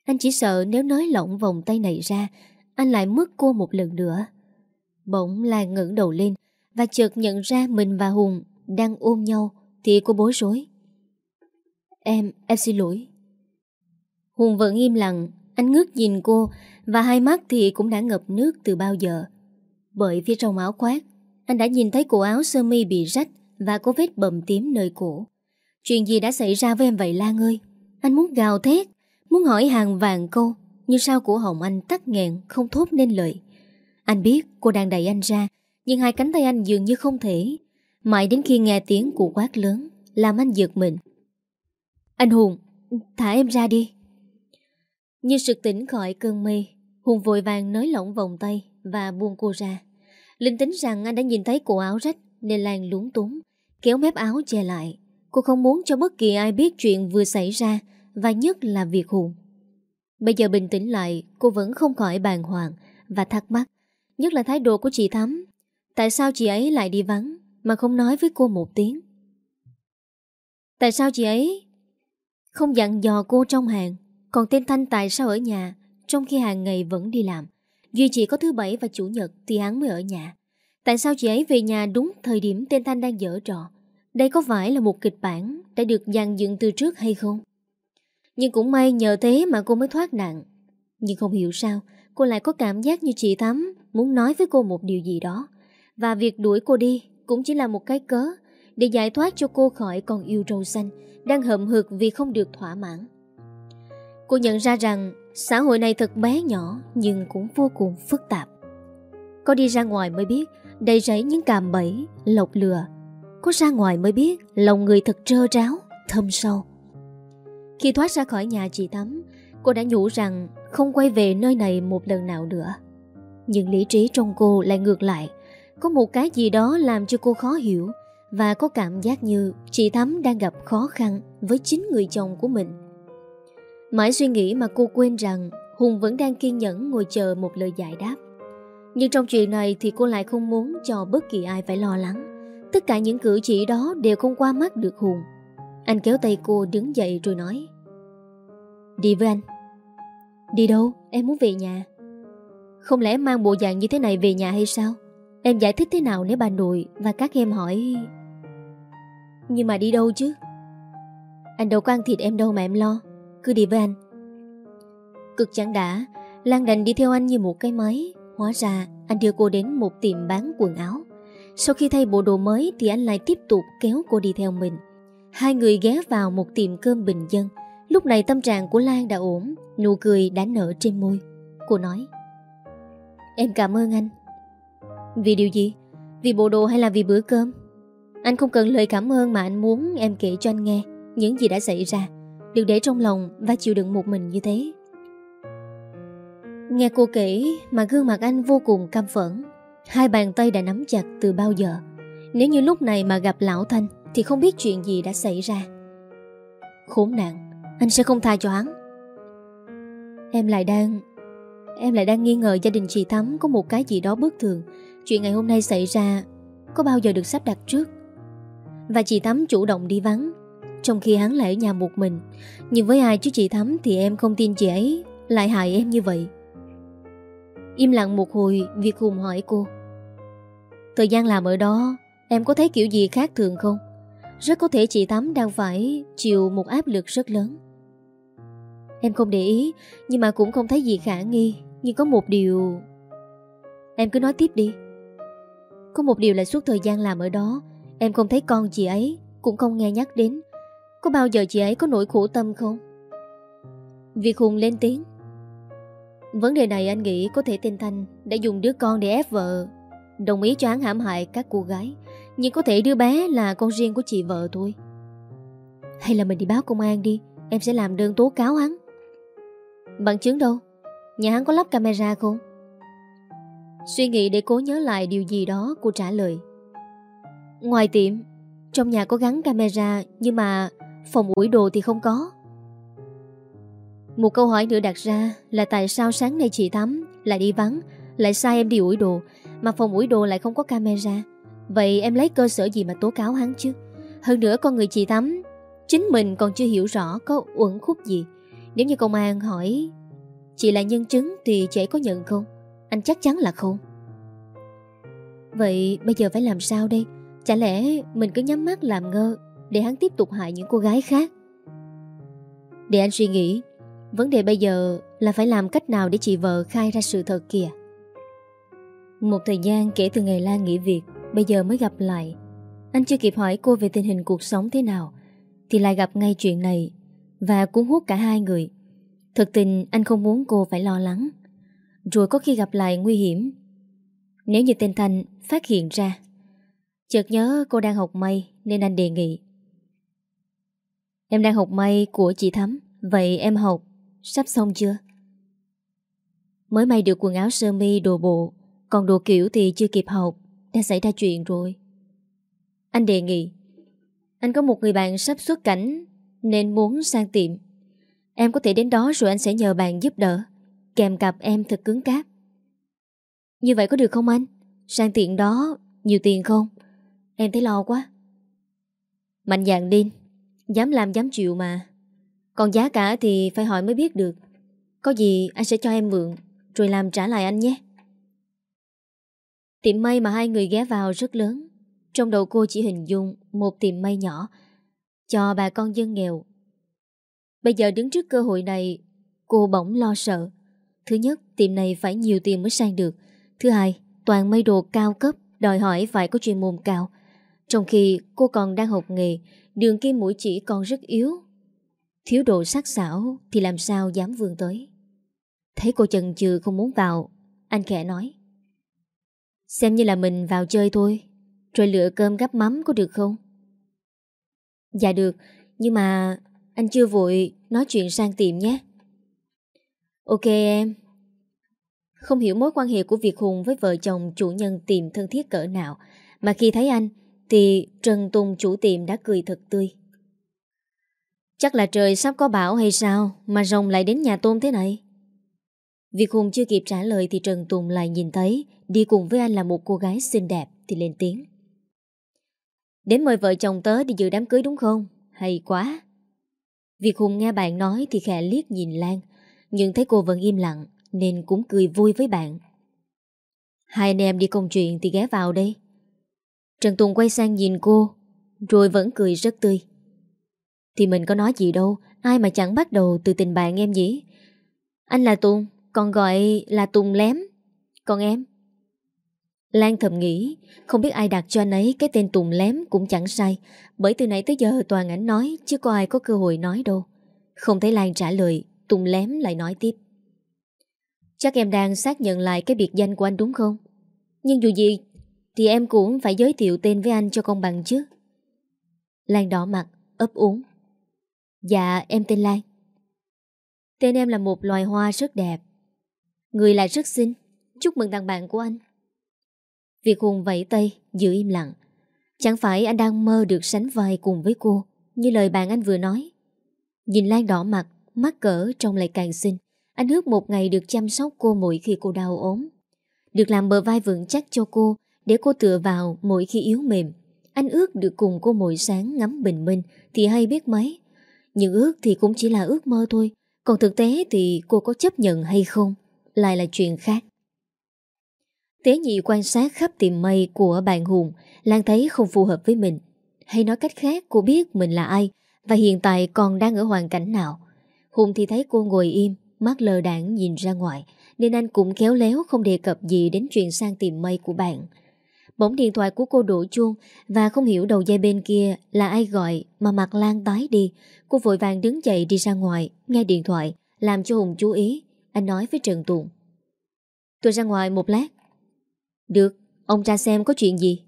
Anh chỉ sợ nếu nới lỏng vòng tay này ra Anh lại mất cô một lần nữa Bỗng Lan ngẩng đầu lên và chợt nhận ra mình và Hùng Đang ôm nhau Thì cô bối rối. Em, em xin lỗi. Hùng vẫn im lặng Anh ngước nhìn cô Và hai mắt thì cũng đã ngập nước từ bao giờ. Bởi phía trong áo khoác Anh đã nhìn thấy cổ áo sơ mi bị rách Và có vết bầm tím nơi cổ. Chuyện gì đã xảy ra với em vậy Lan ơi? Anh muốn gào thét Muốn hỏi hàng vàng câu Nhưng sao của Hồng Anh tắt nghẹn Không thốt nên lời? Anh biết cô đang đẩy anh ra nhưng hai cánh tay anh dường như không thể. Mãi đến khi nghe tiếng của quát lớn Làm anh giật mình. Anh Hùng Thả em ra đi. Như sực tỉnh khỏi cơn mê Hùng vội vàng nới lỏng vòng tay Và buông cô ra. Linh tính rằng anh đã nhìn thấy cổ áo rách Nên Lan lúng túng Kéo mép áo che lại. Cô không muốn cho bất kỳ ai biết chuyện vừa xảy ra và nhất là việc Hùng. Bây giờ bình tĩnh lại, cô vẫn không khỏi bàng hoàng và thắc mắc, nhất là thái độ của chị Thắm. Tại sao chị ấy lại đi vắng mà không nói với cô một tiếng? Tại sao chị ấy không dặn dò cô trong hàng, còn tên Thanh tại sao ở nhà trong khi hàng ngày vẫn đi làm? Duy chỉ có thứ bảy và chủ nhật thì hắn mới ở nhà. Tại sao chị ấy về nhà đúng thời điểm tên Thanh đang dở trò? Đây có phải là một kịch bản đã được dàn dựng từ trước hay không? Nhưng cũng may nhờ thế mà cô mới thoát nạn Nhưng không hiểu sao Cô lại có cảm giác như chị Thắm muốn nói với cô một điều gì đó. Và việc đuổi cô đi cũng chỉ là một cái cớ để giải thoát cho cô khỏi con yêu râu xanh đang hậm hực vì không được thỏa mãn. Cô nhận ra rằng xã hội này thật bé nhỏ nhưng cũng vô cùng phức tạp. Có đi ra ngoài mới biết đầy rẫy những càm bẫy, lộc lừa. Có ra ngoài mới biết lòng người thật trơ tráo, thâm sâu. Khi thoát ra khỏi nhà chị Thắm, cô đã nhủ rằng không quay về nơi này một lần nào nữa. Nhưng lý trí trong cô lại ngược lại. Có một cái gì đó làm cho cô khó hiểu và có cảm giác như chị Thắm đang gặp khó khăn với chính người chồng của mình. Mãi suy nghĩ mà cô quên rằng Hùng vẫn đang kiên nhẫn ngồi chờ một lời giải đáp. Nhưng trong chuyện này thì cô lại không muốn cho bất kỳ ai phải lo lắng. Tất cả những cử chỉ đó đều không qua mắt được Hùng. Anh kéo tay cô đứng dậy rồi nói, Đi với anh Đi đâu? Em muốn về nhà Không lẽ mang bộ dạng như thế này về nhà hay sao? Em giải thích thế nào nếu bà nội và các em hỏi? Nhưng mà đi đâu chứ? Anh đâu có ăn thịt em đâu mà em lo. Cứ đi với anh. Cực chẳng đã, Lan đành đi theo anh như một cái máy. Hóa ra, anh đưa cô đến một tiệm bán quần áo. Sau khi thay bộ đồ mới Thì anh lại tiếp tục kéo cô đi theo mình. Hai người ghé vào một tiệm cơm bình dân. Lúc này tâm trạng của Lan đã ổn, Nụ cười đã nở trên môi. Cô nói, Em cảm ơn anh. Vì điều gì? Vì bộ đồ hay là vì bữa cơm? Anh không cần lời cảm ơn mà anh muốn em kể cho anh nghe Những gì đã xảy ra. Đừng để trong lòng và chịu đựng một mình như thế. Nghe cô kể mà gương mặt anh vô cùng căm phẫn, Hai bàn tay đã nắm chặt từ bao giờ. Nếu như lúc này mà gặp Lão Thanh Thì không biết chuyện gì đã xảy ra. Khốn nạn, Anh sẽ không tha cho hắn. Em lại đang, Em lại đang nghi ngờ gia đình chị Thắm Có một cái gì đó bất thường. Chuyện ngày hôm nay xảy ra Có bao giờ được sắp đặt trước? Và chị Thắm chủ động đi vắng. Trong khi hắn lại ở nhà một mình, Nhưng với ai chứ chị Thắm Thì em không tin chị ấy Lại hại em như vậy. Im lặng một hồi, Việt Hùng hỏi cô. Thời gian làm ở đó, Em có thấy kiểu gì khác thường không? Rất có thể chị thắm đang phải Chịu một áp lực rất lớn. Em không để ý, Nhưng mà cũng không thấy gì khả nghi, Nhưng có một điều. Em cứ nói tiếp đi. Có một điều là suốt thời gian làm ở đó, Em không thấy con chị ấy, Cũng không nghe nhắc đến. Có bao giờ chị ấy có nỗi khổ tâm không? Việt Hùng lên tiếng. Vấn đề này anh nghĩ có thể tên Thanh đã dùng đứa con để ép vợ. Đồng ý cho hắn hãm hại các cô gái, Nhưng có thể đứa bé là con riêng của chị vợ thôi. Hay là mình đi báo công an đi, Em sẽ làm đơn tố cáo hắn. Bằng chứng đâu? Nhà hắn có lắp camera không? Suy nghĩ để cố nhớ lại điều gì đó Cô trả lời Ngoài tiệm Trong nhà có gắn camera Nhưng mà phòng ủi đồ thì không có một câu hỏi nữa đặt ra là tại sao sáng nay chị Thắm lại đi vắng, lại sai em đi ủi đồ, mà phòng ủi đồ lại không có camera. Vậy em lấy cơ sở gì mà tố cáo hắn chứ? Hơn nữa con người chị Thắm, chính mình còn chưa hiểu rõ có uẩn khúc gì. Nếu như công an hỏi chị là nhân chứng thì chị có nhận không? Anh chắc chắn là không. Vậy bây giờ phải làm sao đây? Chả lẽ mình cứ nhắm mắt làm ngơ để hắn tiếp tục hại những cô gái khác? Để anh suy nghĩ Vấn đề bây giờ là phải làm cách nào để chị vợ khai ra sự thật kìa. Một thời gian kể từ ngày Lan nghỉ việc, bây giờ mới gặp lại. Anh chưa kịp hỏi cô về tình hình cuộc sống thế nào, thì lại gặp ngay chuyện này và cuốn hút cả hai người. Thực tình anh không muốn cô phải lo lắng. Rồi có khi gặp lại nguy hiểm. Nếu như tên Thanh phát hiện ra, chợt nhớ cô đang học may nên anh đề nghị. Em đang học may của chị Thắm, vậy em học Sắp xong chưa? Mới may được quần áo sơ mi đồ bộ Còn đồ kiểu thì chưa kịp học Đã xảy ra chuyện rồi Anh đề nghị Anh có một người bạn sắp xuất cảnh Nên muốn sang tiệm Em có thể đến đó rồi anh sẽ nhờ bạn giúp đỡ Kèm cặp em thật cứng cáp. Như vậy có được không anh? Sang tiệm đó, Nhiều tiền không? Em thấy lo quá. Mạnh dạng điên. Dám làm, dám chịu mà. Còn giá cả thì phải hỏi mới biết được. Có gì anh sẽ cho em mượn, Rồi làm trả lại anh nhé. Tiệm may mà hai người ghé vào rất lớn. Trong đầu cô chỉ hình dung Một tiệm may nhỏ, Cho bà con dân nghèo. Bây giờ đứng trước cơ hội này, Cô bỗng lo sợ. Thứ nhất tiệm này phải nhiều tiền mới sang được Thứ hai, toàn mây đồ cao cấp đòi hỏi phải có chuyên môn cao. Trong khi cô còn đang học nghề, đường kim mũi chỉ còn rất yếu. Thiếu độ sắc sảo thì làm sao dám vươn tới. Thấy cô chần chừ không muốn vào, anh khẽ nói. Xem như là mình vào chơi thôi, rồi lựa cơm gắp mắm có được không? Dạ được, nhưng mà anh chưa vội nói chuyện sang tiệm nhé. Ok em. Không hiểu mối quan hệ của Việt Hùng với vợ chồng chủ nhân tiệm thân thiết cỡ nào, mà khi thấy anh thì Trần Tùng chủ tiệm đã cười thật tươi. Chắc là trời sắp có bão hay sao mà rồng lại đến nhà tôm thế này? Việt Hùng chưa kịp trả lời thì Trần Tùng lại nhìn thấy đi cùng với anh là một cô gái xinh đẹp thì lên tiếng. Đến mời vợ chồng tớ đi dự đám cưới đúng không? Hay quá! Việt Hùng nghe bạn nói thì khẽ liếc nhìn Lan, nhưng thấy cô vẫn im lặng nên cũng cười vui với bạn. Hai anh em đi công chuyện thì ghé vào đây. Trần Tùng quay sang nhìn cô, rồi vẫn cười rất tươi. Thì mình có nói gì đâu, ai mà chẳng bắt đầu từ tình bạn em nhỉ? Anh là Tùng, còn gọi là Tùng lém. Còn em? Lan thầm nghĩ, không biết ai đặt cho anh ấy cái tên Tùng lém cũng chẳng sai, bởi từ nãy tới giờ toàn ảnh nói, chứ có ai có cơ hội nói đâu. Không thấy Lan trả lời, Tùng lém lại nói tiếp. Chắc em đang xác nhận lại cái biệt danh của anh đúng không? Nhưng dù gì thì em cũng phải giới thiệu tên với anh cho công bằng chứ. Lan đỏ mặt, ấp úng. Dạ, em tên Lan. Tên em là một loài hoa rất đẹp. Người lại rất xinh. Chúc mừng thằng bạn của anh. việc Hùng vẫy tay, giữ im lặng. Chẳng phải anh đang mơ được sánh vai cùng với cô, như lời bạn anh vừa nói. Nhìn Lan đỏ mặt, mắt cỡ trông lại càng xinh. Anh ước một ngày được chăm sóc cô mỗi khi cô đau ốm. Được làm bờ vai vững chắc cho cô, để cô tựa vào mỗi khi yếu mềm. Anh ước được cùng cô mỗi sáng ngắm bình minh thì hay biết mấy. Nhưng ước thì cũng chỉ là ước mơ thôi. Còn thực tế thì cô có chấp nhận hay không lại là chuyện khác. Tế nhị quan sát khắp tìm mây của bạn Hùng Lan thấy không phù hợp với mình Hay nói cách khác cô biết mình là ai Và hiện tại còn đang ở hoàn cảnh nào Hùng thì thấy cô ngồi im Mắt lờ đảng nhìn ra ngoài Nên anh cũng khéo léo không đề cập gì Đến chuyện sang tìm mây của bạn. Bỗng điện thoại của cô đổ chuông Và không hiểu đầu dây bên kia là ai gọi Mà mặt Lan tái đi. Cô vội vàng đứng dậy đi ra ngoài Nghe điện thoại Làm cho Hùng chú ý. Anh nói với Trần Tùng. Tôi ra ngoài một lát. Được, ông ra xem có chuyện gì.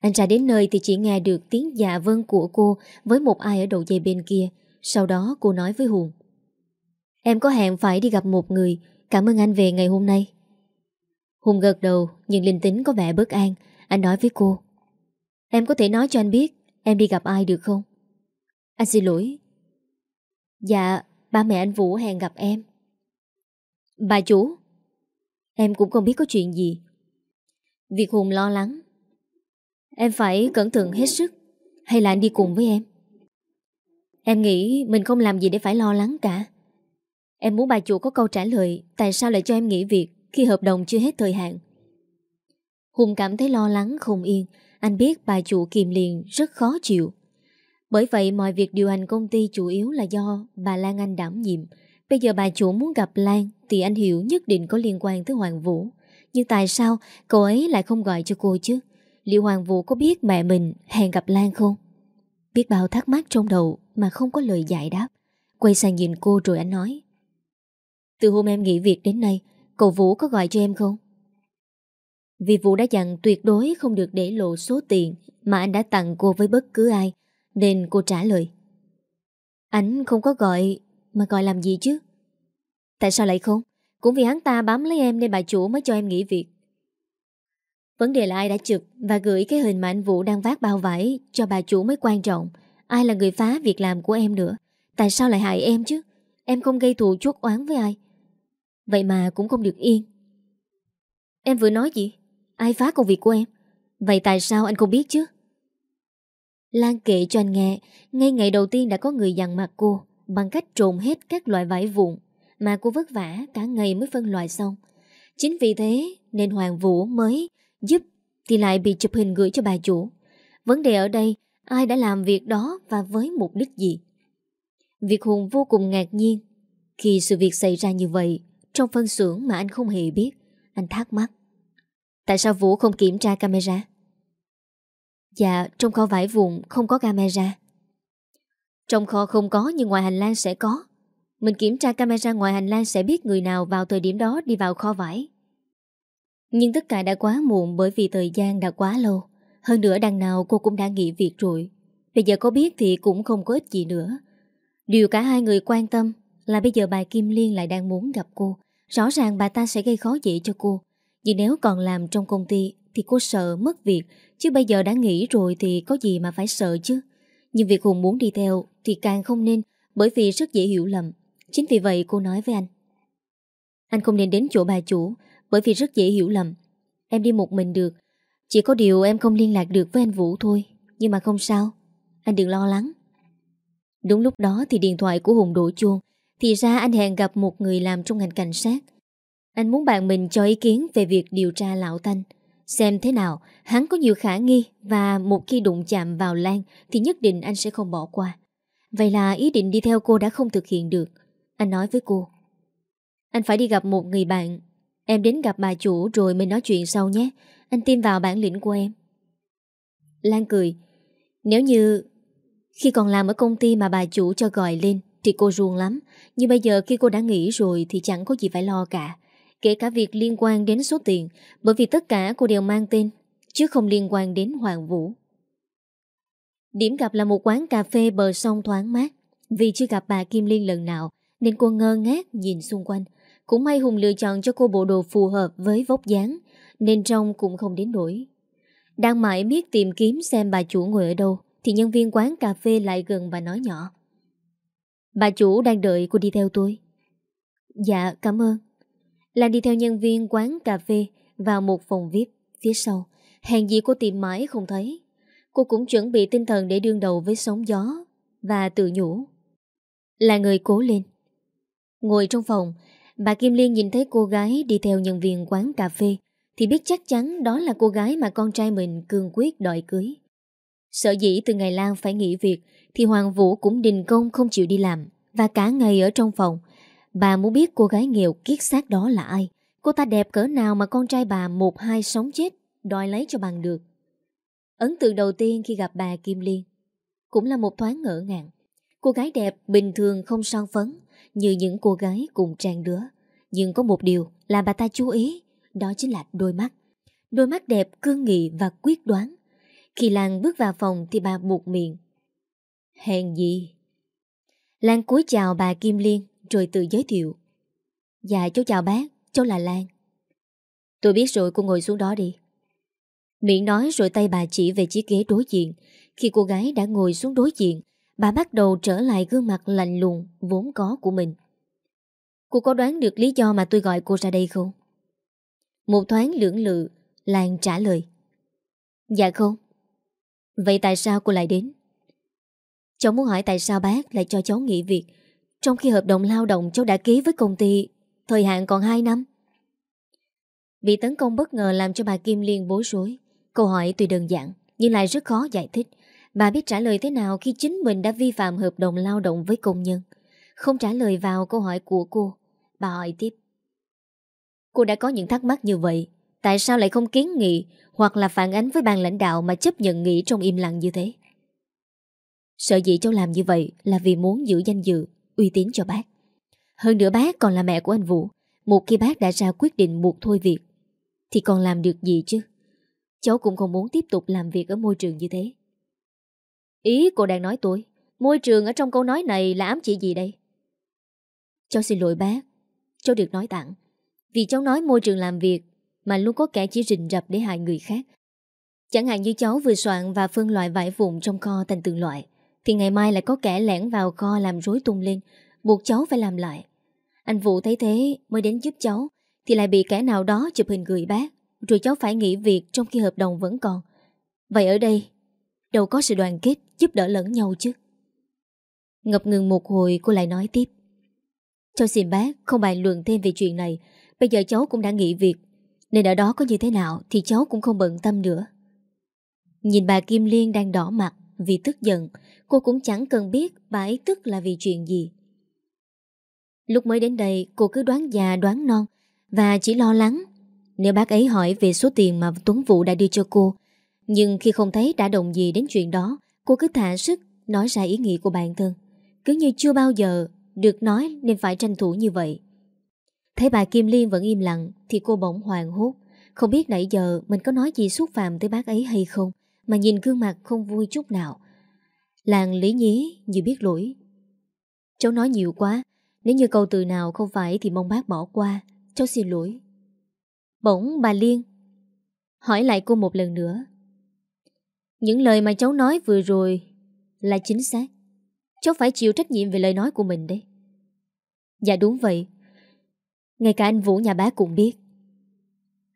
Anh ra đến nơi thì chỉ nghe được tiếng dạ vâng của cô Với một ai ở đầu dây bên kia. Sau đó cô nói với Hùng. Em có hẹn phải đi gặp một người. Cảm ơn anh về ngày hôm nay. Hùng gật đầu Nhưng linh tính có vẻ bất an. Anh nói với cô. Em có thể nói cho anh biết, Em đi gặp ai được không? Anh xin lỗi. Dạ ba mẹ anh Vũ hẹn gặp em. Bà chủ? Em cũng không biết có chuyện gì. Việc Hùng lo lắng. Em phải cẩn thận hết sức. Hay là anh đi cùng với em? Em nghĩ mình không làm gì để phải lo lắng cả. Em muốn bà chủ có câu trả lời, Tại sao lại cho em nghỉ việc Khi hợp đồng chưa hết thời hạn? Hùng cảm thấy lo lắng không yên. Anh biết bà chủ kiềm liền, rất khó chịu. Bởi vậy mọi việc điều hành công ty chủ yếu là do bà Lan Anh đảm nhiệm. Bây giờ bà chủ muốn gặp Lan Thì anh hiểu nhất định có liên quan tới Hoàng Vũ. Nhưng tại sao cậu ấy lại không gọi cho cô chứ? Liệu Hoàng Vũ có biết mẹ mình hẹn gặp Lan không? Biết bao thắc mắc trong đầu Mà không có lời giải đáp. Quay sang nhìn cô rồi anh nói, Từ hôm em nghỉ việc đến nay, Cậu Vũ có gọi cho em không? Vì Vũ đã dặn tuyệt đối không được để lộ số tiền Mà anh đã tặng cô với bất cứ ai, Nên cô trả lời, Anh không có gọi, mà gọi làm gì chứ? Tại sao lại không? Cũng vì hắn ta bám lấy em nên bà chủ mới cho em nghỉ việc. Vấn đề là ai đã chụp Và gửi cái hình mà anh Vũ đang vác bao vải Cho bà chủ mới quan trọng. Ai là người phá việc làm của em nữa? Tại sao lại hại em chứ? Em không gây thù chuốc oán với ai. Vậy mà cũng không được yên. Em vừa nói gì? Ai phá công việc của em? Vậy tại sao anh không biết chứ? Lan kể cho anh nghe, Ngay ngày đầu tiên đã có người dằn mặt cô bằng cách trộn hết các loại vải vụn mà cô vất vả cả ngày mới phân loại xong. Chính vì thế, nên Hoàng Vũ mới giúp thì lại bị chụp hình gửi cho bà chủ. Vấn đề ở đây ai đã làm việc đó và với mục đích gì? Việt Hùng vô cùng ngạc nhiên khi sự việc xảy ra như vậy trong phân xưởng mà anh không hề biết. Anh thắc mắc. Tại sao Vũ không kiểm tra camera? Dạ, trong kho vải vụn không có camera. Trong kho không có nhưng ngoài hành lang sẽ có. Mình kiểm tra camera ngoài hành lang sẽ biết người nào vào thời điểm đó đi vào kho vải. Nhưng tất cả đã quá muộn bởi vì thời gian đã quá lâu. Hơn nữa đằng nào cô cũng đã nghỉ việc rồi. Bây giờ có biết thì cũng không có ích gì nữa. Điều cả hai người quan tâm là bây giờ bà Kim Liên lại đang muốn gặp cô. Rõ ràng bà ta sẽ gây khó dễ cho cô. Nhưng nếu còn làm trong công ty thì cô sợ mất việc. Chứ bây giờ đã nghỉ rồi thì có gì mà phải sợ chứ. Nhưng việc Hùng muốn đi theo thì càng không nên, bởi vì rất dễ hiểu lầm. Chính vì vậy cô nói với anh. Anh không nên đến chỗ bà chủ bởi vì rất dễ hiểu lầm. Em đi một mình được. Chỉ có điều em không liên lạc được với anh Vũ thôi. Nhưng mà không sao. Anh đừng lo lắng. Đúng lúc đó thì điện thoại của Hùng đổ chuông. Thì ra anh hẹn gặp một người làm trong ngành cảnh sát. Anh muốn bạn mình cho ý kiến về việc điều tra Lão Thanh. Xem thế nào, hắn có nhiều khả nghi và một khi đụng chạm vào Lan thì nhất định anh sẽ không bỏ qua. Vậy là ý định đi theo cô đã không thực hiện được. Anh nói với cô. Anh phải đi gặp một người bạn. Em đến gặp bà chủ rồi mình nói chuyện sau nhé. Anh tin vào bản lĩnh của em. Lan cười. Nếu như khi còn làm ở công ty mà bà chủ cho gọi lên thì cô ruồng lắm. Nhưng bây giờ khi cô đã nghỉ rồi thì chẳng có gì phải lo cả. Kể cả việc liên quan đến số tiền, bởi vì tất cả cô đều mang tên, chứ không liên quan đến Hoàng Vũ. Điểm gặp là một quán cà phê bờ sông thoáng mát. Vì chưa gặp bà Kim Liên lần nào, nên cô ngơ ngác nhìn xung quanh. Cũng may Hùng lựa chọn cho cô bộ đồ phù hợp với vóc dáng nên trông cũng không đến nổi. Đang mãi biết tìm kiếm xem bà chủ ngồi ở đâu thì nhân viên quán cà phê lại gần và nói nhỏ. Bà chủ đang đợi cô đi theo tôi. Dạ, cảm ơn. Lan đi theo nhân viên quán cà phê vào một phòng VIP phía sau. Hèn gì cô tìm mãi không thấy. Cô cũng chuẩn bị tinh thần để đương đầu với sóng gió và tự nhủ. Là người cố lên. Ngồi trong phòng, bà Kim Liên nhìn thấy cô gái đi theo nhân viên quán cà phê, thì biết chắc chắn đó là cô gái mà con trai mình cương quyết đòi cưới. Sợ dĩ từ ngày Lan phải nghỉ việc, thì Hoàng Vũ cũng đình công không chịu đi làm, và cả ngày ở trong phòng. Bà muốn biết cô gái nghèo kiết xác đó là ai. Cô ta đẹp cỡ nào mà con trai bà một hai sống chết, đòi lấy cho bằng được. Ấn tượng đầu tiên khi gặp bà Kim Liên cũng là một thoáng ngỡ ngàng. Cô gái đẹp bình thường không son phấn như những cô gái cùng trang đứa. Nhưng có một điều là bà ta chú ý, đó chính là đôi mắt. Đôi mắt đẹp cương nghị và quyết đoán. Khi Lan bước vào phòng thì bà buộc miệng. Hèn gì? Lan cúi chào bà Kim Liên rồi tự giới thiệu. Dạ cháu chào bác, cháu là Lan. Tôi biết rồi cô ngồi xuống đó đi. Miệng nói rồi tay bà chỉ về chiếc ghế đối diện. Khi cô gái đã ngồi xuống đối diện, bà bắt đầu trở lại gương mặt lạnh lùng vốn có của mình. Cô có đoán được lý do mà tôi gọi cô ra đây không? Một thoáng lưỡng lự, Lan trả lời. Dạ không. Vậy tại sao cô lại đến? Cháu muốn hỏi tại sao bác lại cho cháu nghỉ việc Trong khi hợp đồng lao động cháu đã ký với công ty Thời hạn còn 2 năm Bị tấn công bất ngờ làm cho bà Kim Liên bối rối Câu hỏi tuy đơn giản Nhưng lại rất khó giải thích Bà biết trả lời thế nào khi chính mình đã vi phạm hợp đồng lao động với công nhân? Không trả lời vào câu hỏi của cô. Bà hỏi tiếp. Cô đã có những thắc mắc như vậy, Tại sao lại không kiến nghị Hoặc là phản ánh với ban lãnh đạo Mà chấp nhận nghỉ trong im lặng như thế? Sợ dĩ cháu làm như vậy Là vì muốn giữ danh dự, Uy tín cho bác. Hơn nữa bác còn là mẹ của anh Vũ. Một khi bác đã ra quyết định buộc thôi việc, Thì còn làm được gì chứ? Cháu cũng không muốn tiếp tục làm việc ở môi trường như thế. Ý cô đang nói tôi. Môi trường ở trong câu nói này là ám chỉ gì đây? Cháu xin lỗi bác. Cháu được nói tặng. Vì cháu nói môi trường làm việc Mà luôn có kẻ chỉ rình rập để hại người khác. Chẳng hạn như cháu vừa soạn và phân loại vải vụn trong kho thành từng loại, Thì ngày mai lại có kẻ lẻn vào kho làm rối tung lên. Buộc cháu phải làm lại. Anh Vũ thấy thế mới đến giúp cháu, Thì lại bị kẻ nào đó chụp hình gửi bác. Rồi cháu phải nghỉ việc trong khi hợp đồng vẫn còn. Vậy ở đây Đâu có sự đoàn kết giúp đỡ lẫn nhau chứ. Ngập ngừng một hồi, cô lại nói tiếp. Cháu xin bác không bàn luận thêm về chuyện này. Bây giờ cháu cũng đã nghỉ việc. Nên ở đó có như thế nào Thì cháu cũng không bận tâm nữa. Nhìn bà Kim Liên đang đỏ mặt Vì tức giận, Cô cũng chẳng cần biết bà ấy tức là vì chuyện gì. Lúc mới đến đây, Cô cứ đoán già, đoán non Và chỉ lo lắng. Nếu bác ấy hỏi về số tiền mà Tuấn Vũ đã đưa cho cô nhưng khi không thấy đã động gì đến chuyện đó, Cô cứ thả sức nói ra ý nghĩ của bản thân Cứ như chưa bao giờ được nói nên phải tranh thủ như vậy. Thấy bà Kim Liên vẫn im lặng Thì cô bỗng hoàng hốt. Không biết nãy giờ mình có nói gì xúc phạm tới bác ấy hay không, Mà nhìn gương mặt không vui chút nào. Làng lý nhí, như biết lỗi. Cháu nói nhiều quá, Nếu như câu từ nào không phải Thì mong bác bỏ qua, Cháu xin lỗi. Bỗng bà Liên Hỏi lại cô một lần nữa. Những lời mà cháu nói vừa rồi Là chính xác. Cháu phải chịu trách nhiệm về lời nói của mình đấy. Dạ đúng vậy. Ngay cả anh Vũ nhà bác cũng biết.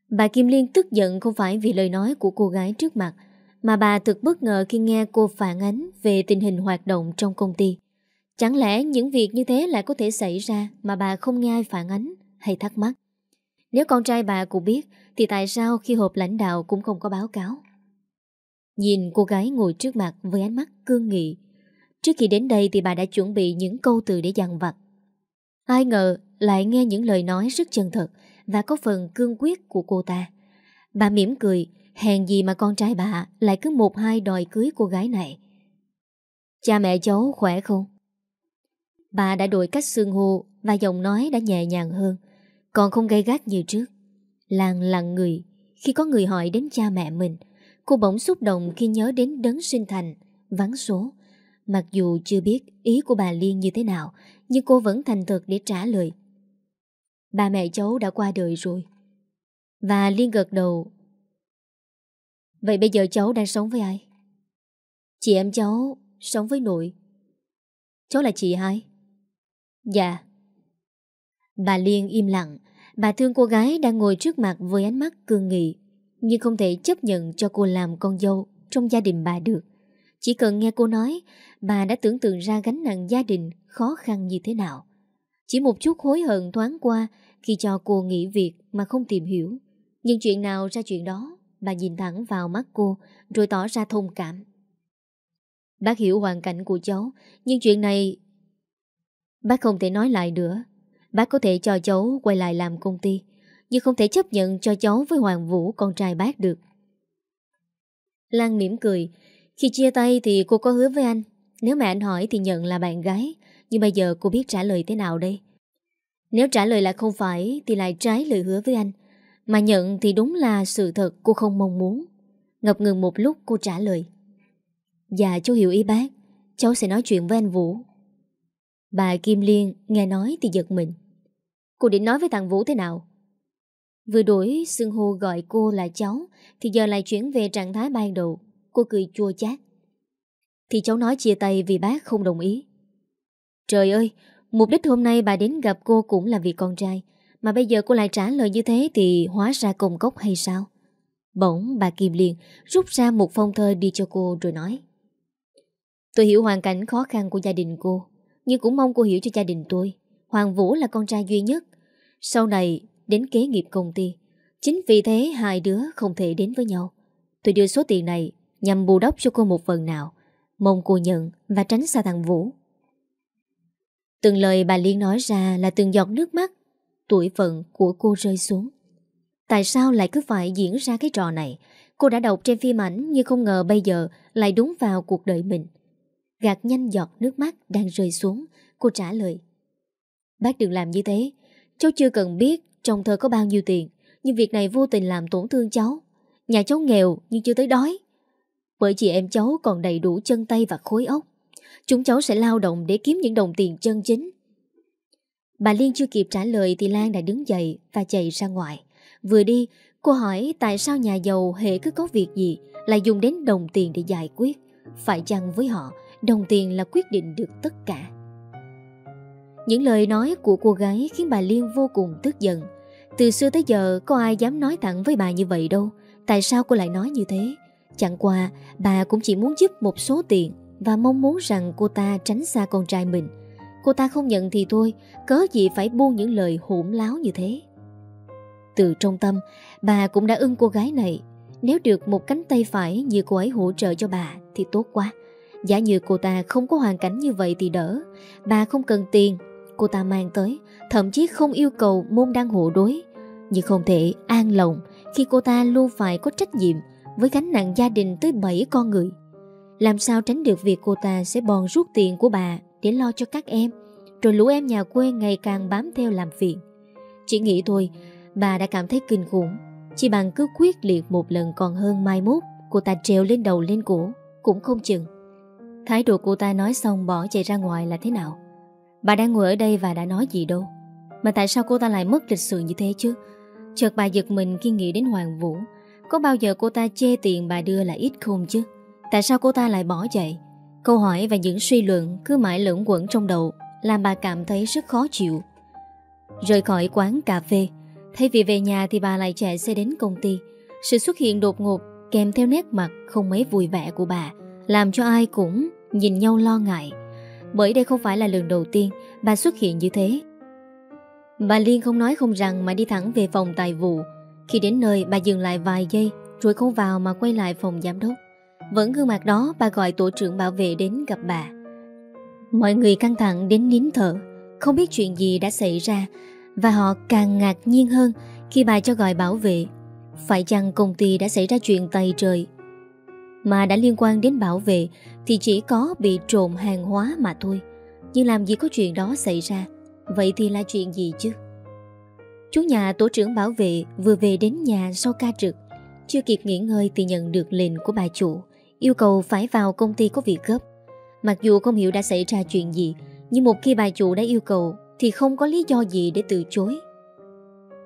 Bà Kim Liên tức giận không phải vì lời nói của cô gái trước mặt, Mà bà thực bất ngờ khi nghe cô phản ánh về tình hình hoạt động trong công ty. Chẳng lẽ những việc như thế lại có thể xảy ra mà bà không nghe ai phản ánh hay thắc mắc? Nếu con trai bà cũng biết, Thì tại sao khi họp lãnh đạo cũng không có báo cáo? Nhìn cô gái ngồi trước mặt với ánh mắt cương nghị. Trước khi đến đây thì bà đã chuẩn bị những câu từ để dằn vặt. Ai ngờ lại nghe những lời nói rất chân thật Và có phần cương quyết của cô ta. Bà mỉm cười, Hèn gì mà con trai bà lại cứ một hai đòi cưới cô gái này. Cha mẹ cháu khỏe không? Bà đã đổi cách xương hô Và giọng nói đã nhẹ nhàng hơn. Còn không gây gắt như trước. Làng lặng người, Khi có người hỏi đến cha mẹ mình Cô bỗng xúc động khi nhớ đến đấng sinh thành. Vắng số. Mặc dù chưa biết ý của bà Liên như thế nào, Nhưng cô vẫn thành thật để trả lời. Ba mẹ cháu đã qua đời rồi. Và Liên gật đầu. Vậy bây giờ cháu đang sống với ai? Chị em cháu sống với nội. Cháu là chị hai? Dạ. Bà Liên im lặng. Bà thương cô gái đang ngồi trước mặt với ánh mắt cương nghị. Nhưng không thể chấp nhận cho cô làm con dâu Trong gia đình bà được. Chỉ cần nghe cô nói, Bà đã tưởng tượng ra gánh nặng gia đình Khó khăn như thế nào. Chỉ một chút hối hận thoáng qua Khi cho cô nghỉ việc mà không tìm hiểu. Nhưng chuyện nào ra chuyện đó, Bà nhìn thẳng vào mắt cô, Rồi tỏ ra thông cảm. Bác hiểu hoàn cảnh của cháu, Nhưng chuyện này Bác không thể nói lại nữa. Bác có thể cho cháu quay lại làm công ty. Nhưng không thể chấp nhận cho cháu với Hoàng Vũ, con trai bác được. Lan mỉm cười, Khi chia tay thì cô có hứa với anh. Nếu mà anh hỏi thì nhận là bạn gái, Nhưng bây giờ cô biết trả lời thế nào đây? Nếu trả lời là không phải Thì lại trái lời hứa với anh, Mà nhận thì đúng là sự thật cô không mong muốn. Ngập ngừng một lúc cô trả lời Dạ chú hiểu ý bác, Cháu sẽ nói chuyện với anh Vũ. Bà Kim Liên nghe nói thì giật mình. Cô định nói với thằng Vũ thế nào? Vừa đổi xưng hô gọi cô là cháu, Thì giờ lại chuyển về trạng thái ban đầu. Cô cười chua chát. Thì cháu nói chia tay vì bác không đồng ý. Trời ơi, Mục đích hôm nay bà đến gặp cô cũng là vì con trai. Mà bây giờ cô lại trả lời như thế Thì hóa ra cùng cốc hay sao? Bỗng bà Kim Liên Rút ra một phong thơ đi cho cô rồi nói. Tôi hiểu hoàn cảnh khó khăn của gia đình cô, Nhưng cũng mong cô hiểu cho gia đình tôi. Hoàng Vũ là con trai duy nhất. Sau này đến kế nghiệp công ty. Chính vì thế, hai đứa không thể đến với nhau. Tôi đưa số tiền này Nhằm bù đắp cho cô một phần nào, Mong cô nhận và tránh xa thằng Vũ. Từng lời bà Liên nói ra là từng giọt nước mắt, Tuổi phận của cô rơi xuống. Tại sao lại cứ phải diễn ra cái trò này? Cô đã đọc trên phim ảnh Nhưng không ngờ bây giờ lại đúng vào cuộc đời mình. Gạt nhanh giọt nước mắt đang rơi xuống, Cô trả lời. Bác đừng làm như thế. Cháu chưa cần biết trong thơ có bao nhiêu tiền, Nhưng việc này vô tình làm tổn thương cháu. Nhà cháu nghèo nhưng chưa tới đói. Bởi chị em cháu còn đầy đủ chân tay và khối óc. Chúng cháu sẽ lao động để kiếm những đồng tiền chân chính. Bà Liên chưa kịp trả lời thì Lan đã đứng dậy và chạy ra ngoài. Vừa đi, cô hỏi tại sao nhà giàu hệ cứ có việc gì, lại dùng đến đồng tiền để giải quyết. Phải chăng với họ, đồng tiền là quyết định được tất cả? Những lời nói của cô gái khiến bà Liên vô cùng tức giận. Từ xưa tới giờ có ai dám nói thẳng với bà như vậy đâu. Tại sao cô lại nói như thế? Chẳng qua bà cũng chỉ muốn giúp một số tiền và mong muốn rằng cô ta tránh xa con trai mình. Cô ta không nhận thì thôi, cớ gì phải buông những lời hỗn láo như thế. Từ trong tâm, bà cũng đã ưng cô gái này. Nếu được một cánh tay phải như cô ấy hỗ trợ cho bà thì tốt quá. Giả như cô ta không có hoàn cảnh như vậy thì đỡ. Bà không cần tiền cô ta mang tới, Thậm chí không yêu cầu môn đăng hộ đối. Nhưng không thể an lòng Khi cô ta luôn phải có trách nhiệm Với gánh nặng gia đình tới 7 con người. Làm sao tránh được việc cô ta Sẽ bòn rút tiền của bà Để lo cho các em, Rồi lũ em nhà quê ngày càng bám theo làm phiền. Chỉ nghĩ thôi, Bà đã cảm thấy kinh khủng. Chỉ bằng cứ quyết liệt một lần còn hơn mai mốt, Cô ta treo lên đầu lên cổ, Cũng không chừng. Thái độ cô ta nói xong bỏ chạy ra ngoài là thế nào? Bà đang ngồi ở đây và đã nói gì đâu? Mà tại sao cô ta lại mất lịch sự như thế chứ? Chợt bà giật mình khi nghĩ đến Hoàng Vũ. Có bao giờ cô ta chê tiền bà đưa là ít không chứ? Tại sao cô ta lại bỏ chạy? Câu hỏi và những suy luận cứ mãi lẫn quẩn trong đầu, Làm bà cảm thấy rất khó chịu. Rời khỏi quán cà phê, Thay vì về nhà thì bà lại chạy xe đến công ty. Sự xuất hiện đột ngột, Kèm theo nét mặt không mấy vui vẻ của bà, Làm cho ai cũng nhìn nhau lo ngại. Bởi đây không phải là lần đầu tiên Bà xuất hiện như thế. Bà Liên không nói không rằng Mà đi thẳng về phòng tài vụ. Khi đến nơi, bà dừng lại vài giây, Rồi không vào mà quay lại phòng giám đốc. Vẫn gương mặt đó, bà gọi tổ trưởng bảo vệ đến gặp bà. Mọi người căng thẳng đến nín thở. Không biết chuyện gì đã xảy ra, Và họ càng ngạc nhiên hơn Khi bà cho gọi bảo vệ. Phải chăng công ty đã xảy ra chuyện tay trời? Mà đã liên quan đến bảo vệ thì chỉ có bị trộm hàng hóa mà thôi. Nhưng làm gì có chuyện đó xảy ra? Vậy thì là chuyện gì chứ? Chú nhà tổ trưởng bảo vệ Vừa về đến nhà sau ca trực. Chưa kịp nghỉ ngơi thì nhận được lệnh của bà chủ, Yêu cầu phải vào công ty có việc gấp. Mặc dù không hiểu đã xảy ra chuyện gì, Nhưng một khi bà chủ đã yêu cầu Thì không có lý do gì để từ chối.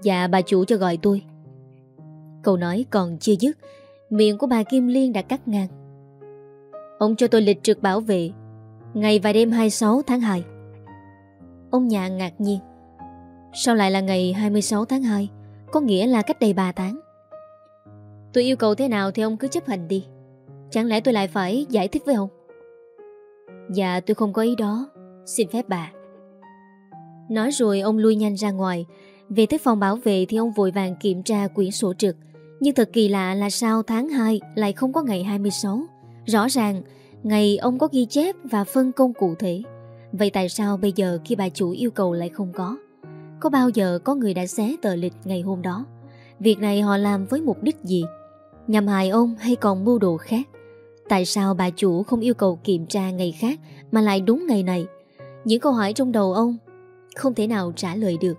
Dạ bà chủ cho gọi tôi. Câu nói còn chưa dứt, Miệng của bà Kim Liên đã cắt ngang. Ông cho tôi lịch trực bảo vệ, Ngày và đêm 26 tháng 2 Ông nhà ngạc nhiên. Sao lại là ngày 26 tháng 2 Có nghĩa là cách đây 3 tháng. Tôi yêu cầu thế nào thì ông cứ chấp hành đi. Chẳng lẽ tôi lại phải giải thích với ông? Dạ tôi không có ý đó. Xin phép bà. Nói rồi ông lui nhanh ra ngoài. Về tới phòng bảo vệ thì ông vội vàng kiểm tra quyển sổ trực. Nhưng thật kỳ lạ là sao tháng 2 lại không có ngày 26 Rõ ràng, ngày ông có ghi chép và phân công cụ thể. Vậy tại sao bây giờ khi bà chủ yêu cầu lại không có? Có bao giờ có người đã xé tờ lịch ngày hôm đó? Việc này họ làm với mục đích gì? Nhằm hại ông hay còn mưu đồ khác? Tại sao bà chủ không yêu cầu kiểm tra ngày khác Mà lại đúng ngày này? Những câu hỏi trong đầu ông Không thể nào trả lời được.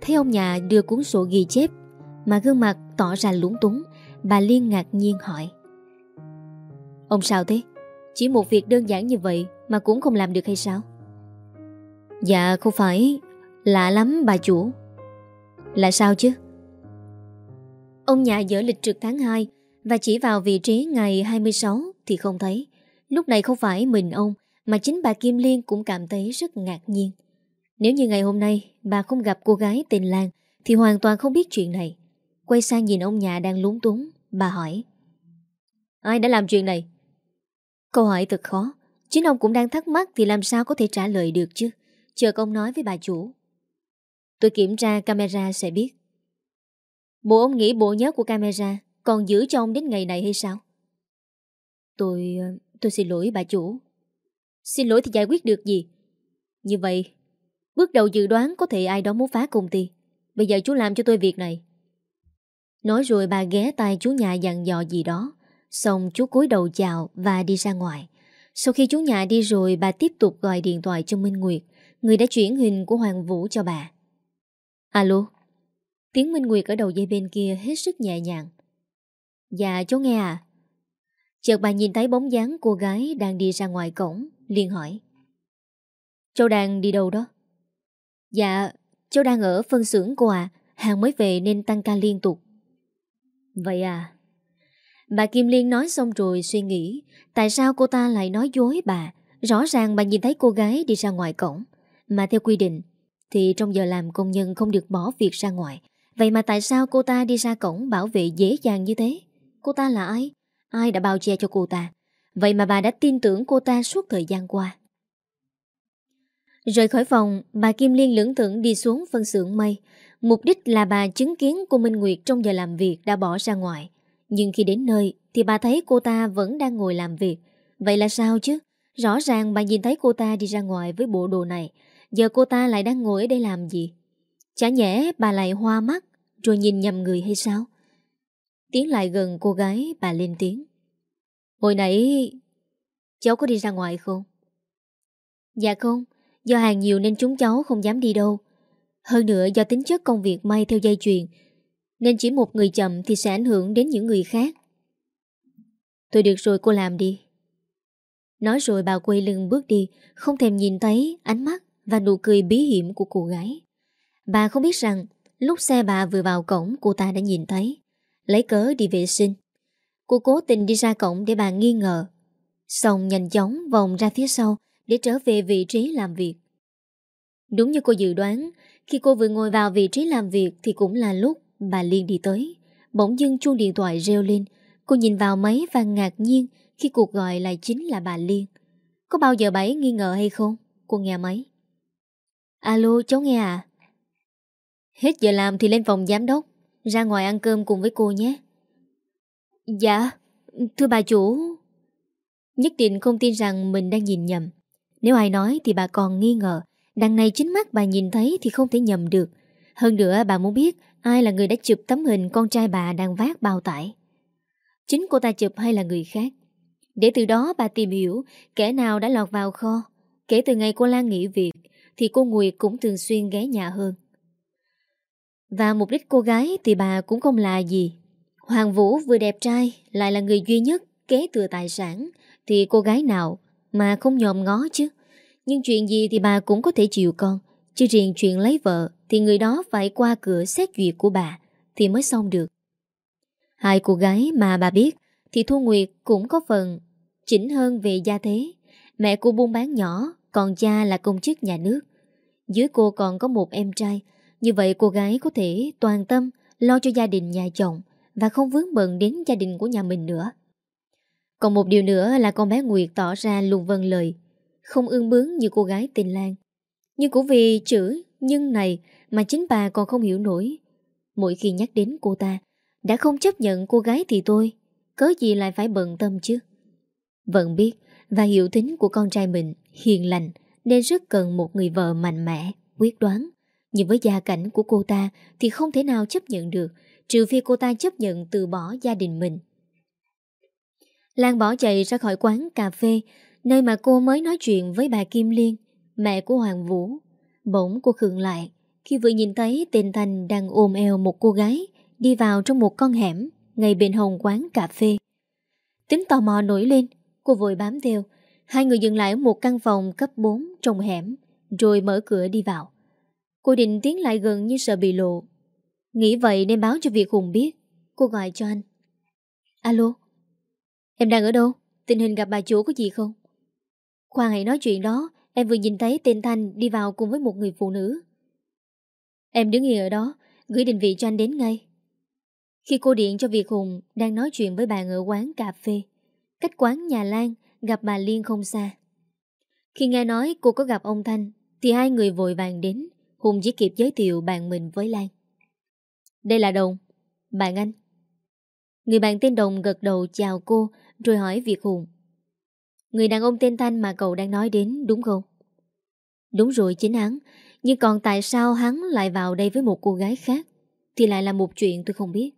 Thấy ông nhà đưa cuốn sổ ghi chép Mà gương mặt tỏ ra lúng túng, Bà Liên ngạc nhiên hỏi. Ông sao thế? Chỉ một việc đơn giản như vậy Mà cũng không làm được hay sao? Dạ không phải. Lạ lắm, bà chủ. Là sao chứ? Ông nhà dỡ lịch trực tháng 2 Và chỉ vào vị trí ngày 26 Thì không thấy. Lúc này không phải mình ông, Mà chính bà Kim Liên cũng cảm thấy rất ngạc nhiên. Nếu như ngày hôm nay Bà không gặp cô gái tên Lan, Thì hoàn toàn không biết chuyện này. Quay sang nhìn ông nhà đang lúng túng, Bà hỏi. Ai đã làm chuyện này? Câu hỏi thật khó. Chính ông cũng đang thắc mắc Thì làm sao có thể trả lời được chứ? Chờ công nói với bà chủ. Tôi kiểm tra camera sẽ biết. Bộ ông nghĩ bộ nhớ của camera Còn giữ cho ông đến ngày này hay sao? Tôi ờ, Tôi xin lỗi bà chủ. Xin lỗi thì giải quyết được gì? Như vậy, Bước đầu dự đoán có thể ai đó muốn phá công ty Bây giờ chú làm cho tôi việc này. Nói rồi bà ghé tay chú nhà dặn dò gì đó. Xong chú cúi đầu chào và đi ra ngoài. Sau khi chú nhà đi rồi, bà tiếp tục gọi điện thoại cho Minh Nguyệt, Người đã chuyển hình của Hoàng Vũ cho bà. Alo? Tiếng Minh Nguyệt ở đầu dây bên kia hết sức nhẹ nhàng. Dạ cháu nghe à Chợt bà nhìn thấy bóng dáng cô gái đang đi ra ngoài cổng, liền hỏi. Cháu đang đi đâu đó? Dạ Cháu đang ở phân xưởng cô à Hàng mới về nên tăng ca liên tục. Vậy à? Bà Kim Liên nói xong rồi suy nghĩ, Tại sao cô ta lại nói dối bà? Rõ ràng bà nhìn thấy cô gái đi ra ngoài cổng. Mà theo quy định, Thì trong giờ làm công nhân không được bỏ việc ra ngoài. Vậy mà tại sao cô ta đi ra cổng bảo vệ dễ dàng như thế? Cô ta là ai? Ai đã bao che cho cô ta? Vậy mà bà đã tin tưởng cô ta suốt thời gian qua. Rời khỏi phòng, Bà Kim Liên lưỡng thưởng đi xuống phân xưởng mây Mục đích là bà chứng kiến cô Minh Nguyệt Trong giờ làm việc đã bỏ ra ngoài. Nhưng khi đến nơi Thì bà thấy cô ta vẫn đang ngồi làm việc. Vậy là sao chứ? Rõ ràng bà nhìn thấy cô ta đi ra ngoài với bộ đồ này. Giờ cô ta lại đang ngồi ở đây làm gì? Chả nhẽ bà lại hoa mắt Rồi nhìn nhầm người hay sao? Tiến lại gần cô gái, bà lên tiếng. Hồi nãy Cháu có đi ra ngoài không? Dạ không. Do hàng nhiều nên chúng cháu không dám đi đâu. Hơn nữa do tính chất công việc may theo dây chuyền nên chỉ một người chậm Thì sẽ ảnh hưởng đến những người khác. Thôi được rồi, cô làm đi. Nói rồi bà quay lưng bước đi, Không thèm nhìn thấy ánh mắt Và nụ cười bí hiểm của cô gái. Bà không biết rằng, Lúc xe bà vừa vào cổng, cô ta đã nhìn thấy. Lấy cớ đi vệ sinh. Cô cố tình đi ra cổng để bà nghi ngờ. Xong nhanh chóng vòng ra phía sau Để trở về vị trí làm việc. Đúng như cô dự đoán, Khi cô vừa ngồi vào vị trí làm việc Thì cũng là lúc bà Liên đi tới, Bỗng dưng chuông điện thoại reo lên. Cô nhìn vào máy và ngạc nhiên Khi cuộc gọi lại chính là bà Liên. Có bao giờ bà ấy nghi ngờ hay không? Cô nghe máy. Alo, cháu nghe à Hết giờ làm thì lên phòng giám đốc, Ra ngoài ăn cơm cùng với cô nhé. Dạ Thưa bà chủ. Nhất định không tin rằng mình đang nhìn nhầm. Nếu ai nói thì bà còn nghi ngờ. Đằng này chính mắt bà nhìn thấy Thì không thể nhầm được. Hơn nữa bà muốn biết Ai là người đã chụp tấm hình con trai bà đang vác bao tải? Chính cô ta chụp hay là người khác? Để từ đó bà tìm hiểu Kẻ nào đã lọt vào kho. Kể từ ngày cô Lan nghỉ việc, Thì cô Nguyệt cũng thường xuyên ghé nhà hơn. Và mục đích cô gái Thì bà cũng không là gì. Hoàng Vũ vừa đẹp trai, Lại là người duy nhất kế thừa tài sản, Thì cô gái nào Mà không nhòm ngó chứ? Nhưng chuyện gì thì bà cũng có thể chịu con. Chứ riêng chuyện lấy vợ Thì người đó phải qua cửa xét duyệt của bà Thì mới xong được. Hai cô gái mà bà biết Thì Thu Nguyệt cũng có phần Chỉnh hơn về gia thế. Mẹ cô buôn bán nhỏ, Còn cha là công chức nhà nước. Dưới cô còn có một em trai, Như vậy cô gái có thể toàn tâm Lo cho gia đình nhà chồng Và không vướng bận đến gia đình của nhà mình nữa. Còn một điều nữa là con bé Nguyệt tỏ ra luôn vâng lời, Không ương bướng như cô gái tên Lan. Nhưng cũng vì chữ nhưng này Mà chính bà còn không hiểu nổi. Mỗi khi nhắc đến cô ta, đã không chấp nhận cô gái thì tôi, Cớ gì lại phải bận tâm chứ? Vẫn biết, Và hiểu tính của con trai mình Hiền lành, Nên rất cần một người vợ mạnh mẽ, Quyết đoán. Nhưng với gia cảnh của cô ta Thì không thể nào chấp nhận được, Trừ phi cô ta chấp nhận từ bỏ gia đình mình. Lan bỏ chạy ra khỏi quán cà phê, Nơi mà cô mới nói chuyện với bà Kim Liên. Mẹ của Hoàng Vũ Bỗng cô khựng lại Khi vừa nhìn thấy tên Thành đang ôm eo một cô gái đi vào trong một con hẻm ngay bên hồng quán cà phê. Tính tò mò nổi lên, cô vội bám theo. Hai người dừng lại ở một căn phòng cấp 4 trong hẻm, rồi mở cửa đi vào. Cô định tiến lại gần như sợ bị lộ. Nghĩ vậy nên báo cho Việt Hùng biết. Cô gọi cho anh. Alo, em đang ở đâu? Tình hình gặp bà chủ có gì không? Khoan hãy nói chuyện đó, em vừa nhìn thấy tên Thanh đi vào cùng với một người phụ nữ. Em đứng yên ở đó, gửi định vị cho anh đến ngay. Khi cô điện cho Việt Hùng đang nói chuyện với bạn ở quán cà phê, cách quán nhà Lan gặp bà Liên không xa. Khi nghe nói cô có gặp ông Thanh, thì hai người vội vàng đến, Hùng chỉ kịp giới thiệu bạn mình với Lan. Đây là Đồng, bạn anh. Người bạn tên Đồng gật đầu chào cô rồi hỏi Việt Hùng. Người đàn ông tên Thanh mà cậu đang nói đến đúng không? Đúng rồi chính hắn, nhưng còn tại sao hắn lại vào đây với một cô gái khác? Thì lại là một chuyện tôi không biết.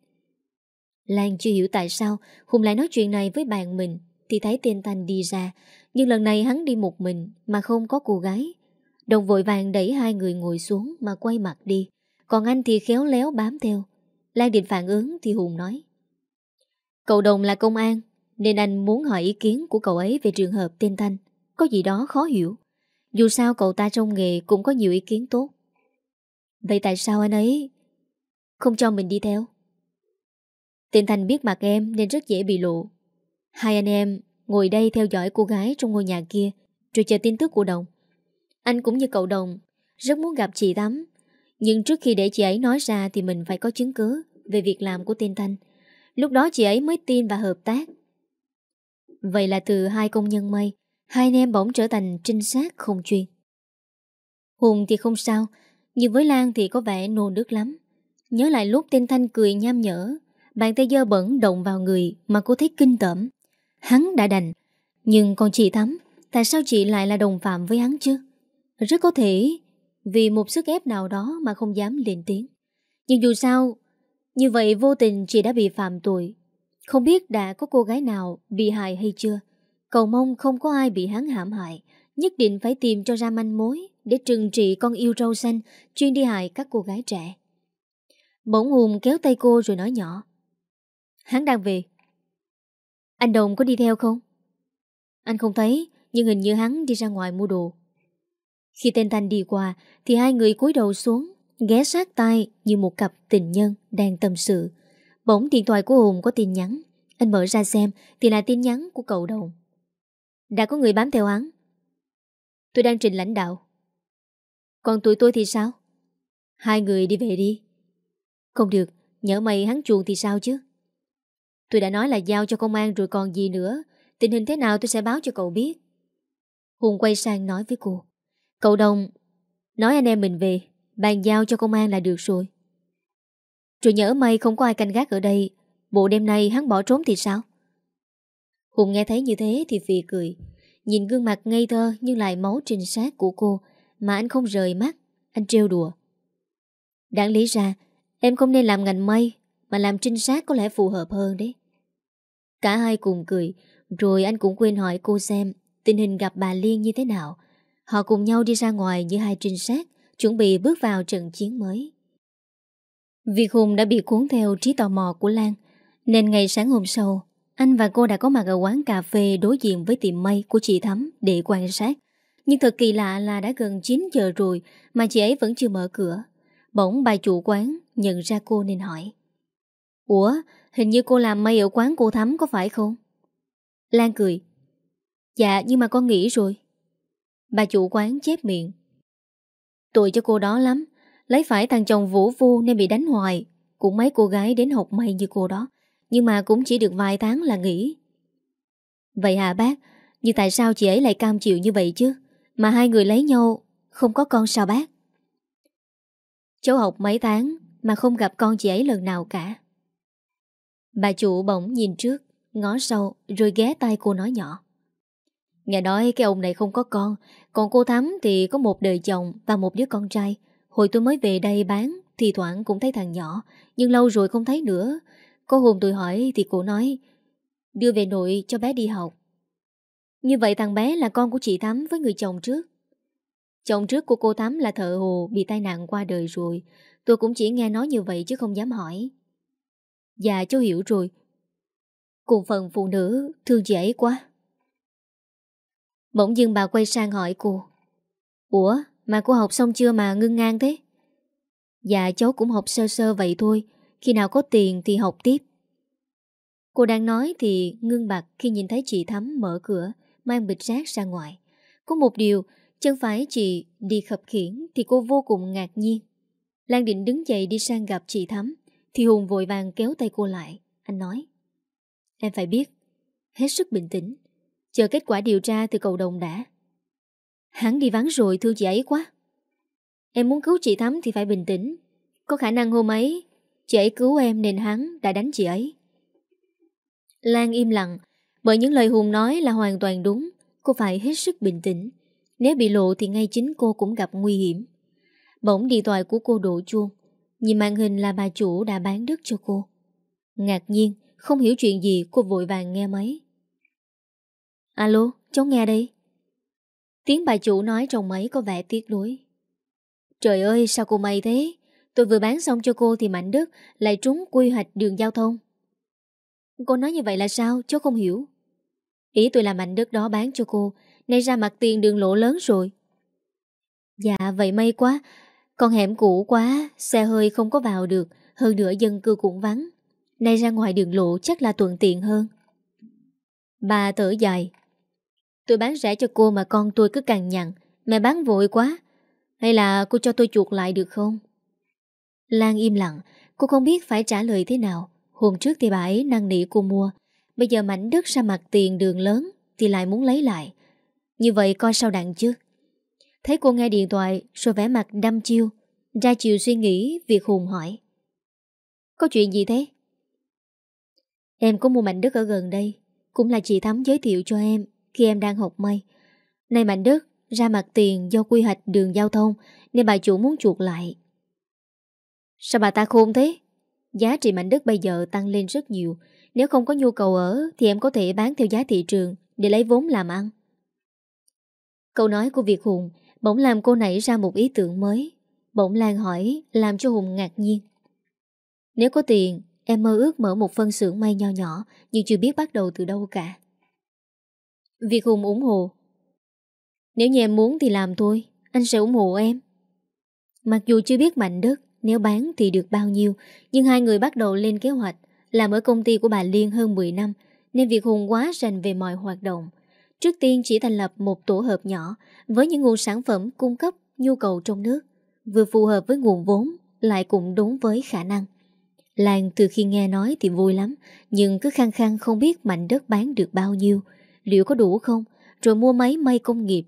Lan chưa hiểu tại sao Hùng lại nói chuyện này với bạn mình. Thì thấy tên Thanh đi ra. Nhưng lần này hắn đi một mình Mà không có cô gái. Đồng vội vàng đẩy hai người ngồi xuống Mà quay mặt đi. Còn anh thì khéo léo bám theo. Lan định phản ứng thì Hùng nói Cậu Đồng là công an. Nên anh muốn hỏi ý kiến của cậu ấy Về trường hợp tên Thanh. Có gì đó khó hiểu. Dù sao cậu ta trong nghề cũng có nhiều ý kiến tốt. Vậy tại sao anh ấy Không cho mình đi theo? Tên thanh biết mặt em nên rất dễ bị lộ. Hai anh em ngồi đây theo dõi cô gái trong ngôi nhà kia Rồi chờ tin tức của Đồng. Anh cũng như cậu Đồng, Rất muốn gặp chị tắm Nhưng trước khi để chị ấy nói ra Thì mình phải có chứng cứ Về việc làm của tên Thanh. Lúc đó chị ấy mới tin và hợp tác. Vậy là từ hai công nhân mây Hai anh em bỗng trở thành trinh sát không chuyên. Hùng thì không sao, Nhưng với Lan thì có vẻ nôn nước lắm. Nhớ lại lúc tên Thanh cười nham nhở, Bàn tay dơ bẩn động vào người Mà cô thấy kinh tởm. Hắn đã đành, Nhưng còn chị Thắm, Tại sao chị lại là đồng phạm với hắn chứ? Rất có thể Vì một sức ép nào đó mà không dám lên tiếng. Nhưng dù sao, Như vậy vô tình chị đã bị phạm tội. Không biết đã có cô gái nào bị hại hay chưa. Cầu mong không có ai bị hắn hãm hại. Nhất định phải tìm cho ra manh mối để trừng trị con yêu râu xanh chuyên đi hại các cô gái trẻ. Bỗng Hùng kéo tay cô rồi nói nhỏ. Hắn đang về. Anh Đồng có đi theo không? Anh không thấy, nhưng hình như hắn đi ra ngoài mua đồ. Khi tên Thanh đi qua, thì hai người cúi đầu xuống, ghé sát tay như một cặp tình nhân đang tâm sự. Bỗng điện thoại của Hùng có tin nhắn. Anh mở ra xem thì là tin nhắn của cậu Đồng. Đã có người bám theo án Tôi đang trình lãnh đạo. Còn tụi tôi thì sao? Hai người đi về đi. Không được, nhớ mày hắn chuồng thì sao chứ? Tôi đã nói là giao cho công an rồi còn gì nữa. Tình hình thế nào tôi sẽ báo cho cậu biết. Hùng quay sang nói với cô. Cậu Đồng, nói anh em mình về, bàn giao cho công an là được rồi. Rồi nhớ may không có ai canh gác ở đây, bộ đêm nay hắn bỏ trốn thì sao? Hùng nghe thấy như thế thì phì cười. Nhìn gương mặt ngây thơ nhưng lại máu trinh sát của cô mà anh không rời mắt, anh trêu đùa. Đáng lý ra, em không nên làm ngành mây mà làm trinh sát có lẽ phù hợp hơn đấy. Cả hai cùng cười, rồi anh cũng quên hỏi cô xem tình hình gặp bà Liên như thế nào. Họ cùng nhau đi ra ngoài như hai trinh sát, chuẩn bị bước vào trận chiến mới. Việc Hùng đã bị cuốn theo trí tò mò của Lan, nên ngày sáng hôm sau, anh và cô đã có mặt ở quán cà phê đối diện với tiệm mây của chị Thắm để quan sát. Nhưng thật kỳ lạ là đã gần 9 giờ rồi mà chị ấy vẫn chưa mở cửa. Bỗng bà chủ quán nhận ra cô nên hỏi. Ủa, hình như cô làm mây ở quán cô Thắm có phải không? Lan cười. Dạ, nhưng mà con nghĩ rồi. Bà chủ quán chép miệng. Tội cho cô đó lắm. Lấy phải thằng chồng vũ vu nên bị đánh hoài. Cũng mấy cô gái đến học mây như cô đó. Nhưng mà cũng chỉ được vài tháng là nghỉ. Vậy hả bác? Nhưng tại sao chị ấy lại cam chịu như vậy chứ? Mà hai người lấy nhau không có con sao bác? Cháu học mấy tháng mà không gặp con chị ấy lần nào cả. Bà chủ bỗng nhìn trước, ngó sau rồi ghé tay cô nói nhỏ. Nghe nói cái ông này không có con, còn cô Thắm thì có một đời chồng và một đứa con trai. Hồi tôi mới về đây bán, thì thoảng cũng thấy thằng nhỏ, nhưng lâu rồi không thấy nữa. Có hôm tôi hỏi thì cô nói, đưa về nội cho bé đi học. Như vậy thằng bé là con của chị Thắm với người chồng trước. Chồng trước của cô Thắm là thợ hồ bị tai nạn qua đời rồi. Tôi cũng chỉ nghe nói như vậy chứ không dám hỏi. Dạ cháu hiểu rồi. Cùng phần phụ nữ thương chị ấy quá. Bỗng dưng bà quay sang hỏi cô. Ủa, mà cô học xong chưa mà ngưng ngang thế? Dạ cháu cũng học sơ sơ vậy thôi. Khi nào có tiền thì học tiếp. Cô đang nói thì ngưng bặt khi nhìn thấy chị Thắm mở cửa, mang bịch rác ra ngoài. Có một điều, chân phải chị đi khập khiển thì cô vô cùng ngạc nhiên. Lan định đứng dậy đi sang gặp chị Thắm, thì Hùng vội vàng kéo tay cô lại. Anh nói, em phải biết, hết sức bình tĩnh, chờ kết quả điều tra từ cầu đồng đã. Hắn đi vắng rồi thương chị ấy quá. Em muốn cứu chị Thắm thì phải bình tĩnh. Có khả năng hôm ấy, chị ấy cứu em nên hắn đã đánh chị ấy. Lan im lặng, bởi những lời Hùng nói là hoàn toàn đúng. Cô phải hết sức bình tĩnh. Nếu bị lộ thì ngay chính cô cũng gặp nguy hiểm. Bỗng điện thoại của cô đổ chuông. Nhìn màn hình là bà chủ đã bán đất cho cô. Ngạc nhiên, không hiểu chuyện gì cô vội vàng nghe máy. Alo, cháu nghe đây. Tiếng bà chủ nói trong máy có vẻ tiếc nuối. Trời ơi, sao cô may thế? Tôi vừa bán xong cho cô thì mảnh đất lại trúng quy hoạch đường giao thông. Cô nói như vậy là sao? Cháu không hiểu. Ý tôi là mảnh đất đó bán cho cô, nay ra mặt tiền đường lộ lớn rồi. Dạ, vậy may quá. Con hẻm cũ quá, xe hơi không có vào được, hơn nữa dân cư cũng vắng. Nay ra ngoài đường lộ chắc là thuận tiện hơn. Bà thở dài. Tôi bán rẻ cho cô mà con tôi cứ càng nhằn. Mẹ bán vội quá. Hay là cô cho tôi chuột lại được không? Lan im lặng, cô không biết phải trả lời thế nào. Hôm trước thì bà ấy năn nỉ cô mua. Bây giờ mảnh đất ra mặt tiền đường lớn thì lại muốn lấy lại. Như vậy coi sao đặng chứ? Thấy cô nghe điện thoại rồi vẽ mặt đăm chiêu. Ra chiều suy nghĩ việc Hùng hỏi. Có chuyện gì thế? Em có mua mảnh đất ở gần đây. Cũng là chị Thắm giới thiệu cho em khi em đang học may. Này mảnh đất ra mặt tiền do quy hoạch đường giao thông nên bà chủ muốn chuột lại. Sao bà ta khôn thế? Giá trị mảnh đất bây giờ tăng lên rất nhiều Nếu không có nhu cầu ở Thì em có thể bán theo giá thị trường Để lấy vốn làm ăn Câu nói của Việt Hùng Bỗng làm cô nảy ra một ý tưởng mới Bỗng Lan hỏi, Làm cho Hùng ngạc nhiên Nếu có tiền, Em mơ ước mở một phân xưởng may nho nhỏ Nhưng chưa biết bắt đầu từ đâu cả việc Hùng ủng hộ. Nếu như em muốn thì làm thôi, Anh sẽ ủng hộ em. Mặc dù chưa biết mảnh đất, Nếu bán thì được bao nhiêu, Nhưng hai người bắt đầu lên kế hoạch, Làm ở công ty của bà Liên hơn 10 năm, Nên Việt Hùng quá rành về mọi hoạt động. Trước tiên chỉ thành lập một tổ hợp nhỏ, Với những nguồn sản phẩm cung cấp nhu cầu trong nước. Vừa phù hợp với nguồn vốn, Lại cũng đúng với khả năng. Lan từ khi nghe nói thì vui lắm, Nhưng cứ khăng khăng không biết mảnh đất bán được bao nhiêu. Liệu có đủ không? Rồi mua máy may công nghiệp.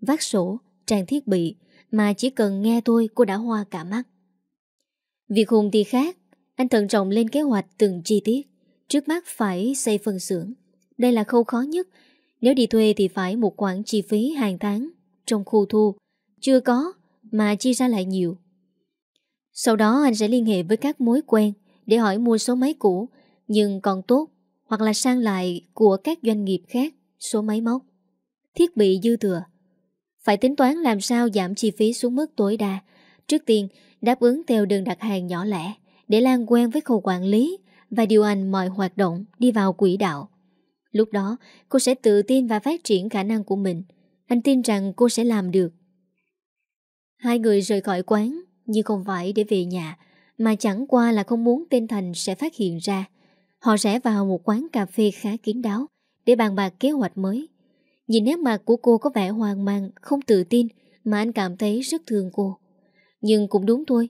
Vác sổ, trang thiết bị Mà chỉ cần nghe tôi cô đã hoa cả mắt. Việc Hùng thì khác. Anh thận trọng lên kế hoạch từng chi tiết. Trước mắt phải xây phân xưởng. Đây là khâu khó nhất. Nếu đi thuê thì phải một khoản chi phí hàng tháng Trong khu thu. Chưa có mà chi ra lại nhiều. Sau đó anh sẽ liên hệ với các mối quen để hỏi mua số máy cũ nhưng còn tốt hoặc là sang lại của các doanh nghiệp khác số máy móc, thiết bị dư thừa. Phải tính toán làm sao giảm chi phí xuống mức tối đa. Trước tiên, đáp ứng theo đơn đặt hàng nhỏ lẻ để Lan quen với khâu quản lý và điều hành mọi hoạt động đi vào quỹ đạo. Lúc đó, cô sẽ tự tin và phát triển khả năng của mình. Anh tin rằng cô sẽ làm được. Hai người rời khỏi quán nhưng không phải để về nhà Mà chẳng qua là không muốn tên Thành sẽ phát hiện ra Họ rẽ vào một quán cà phê khá kín đáo Để bàn bạc kế hoạch mới. Nhìn nét mặt của cô có vẻ hoang mang Không tự tin Mà anh cảm thấy rất thương cô. Nhưng cũng đúng thôi.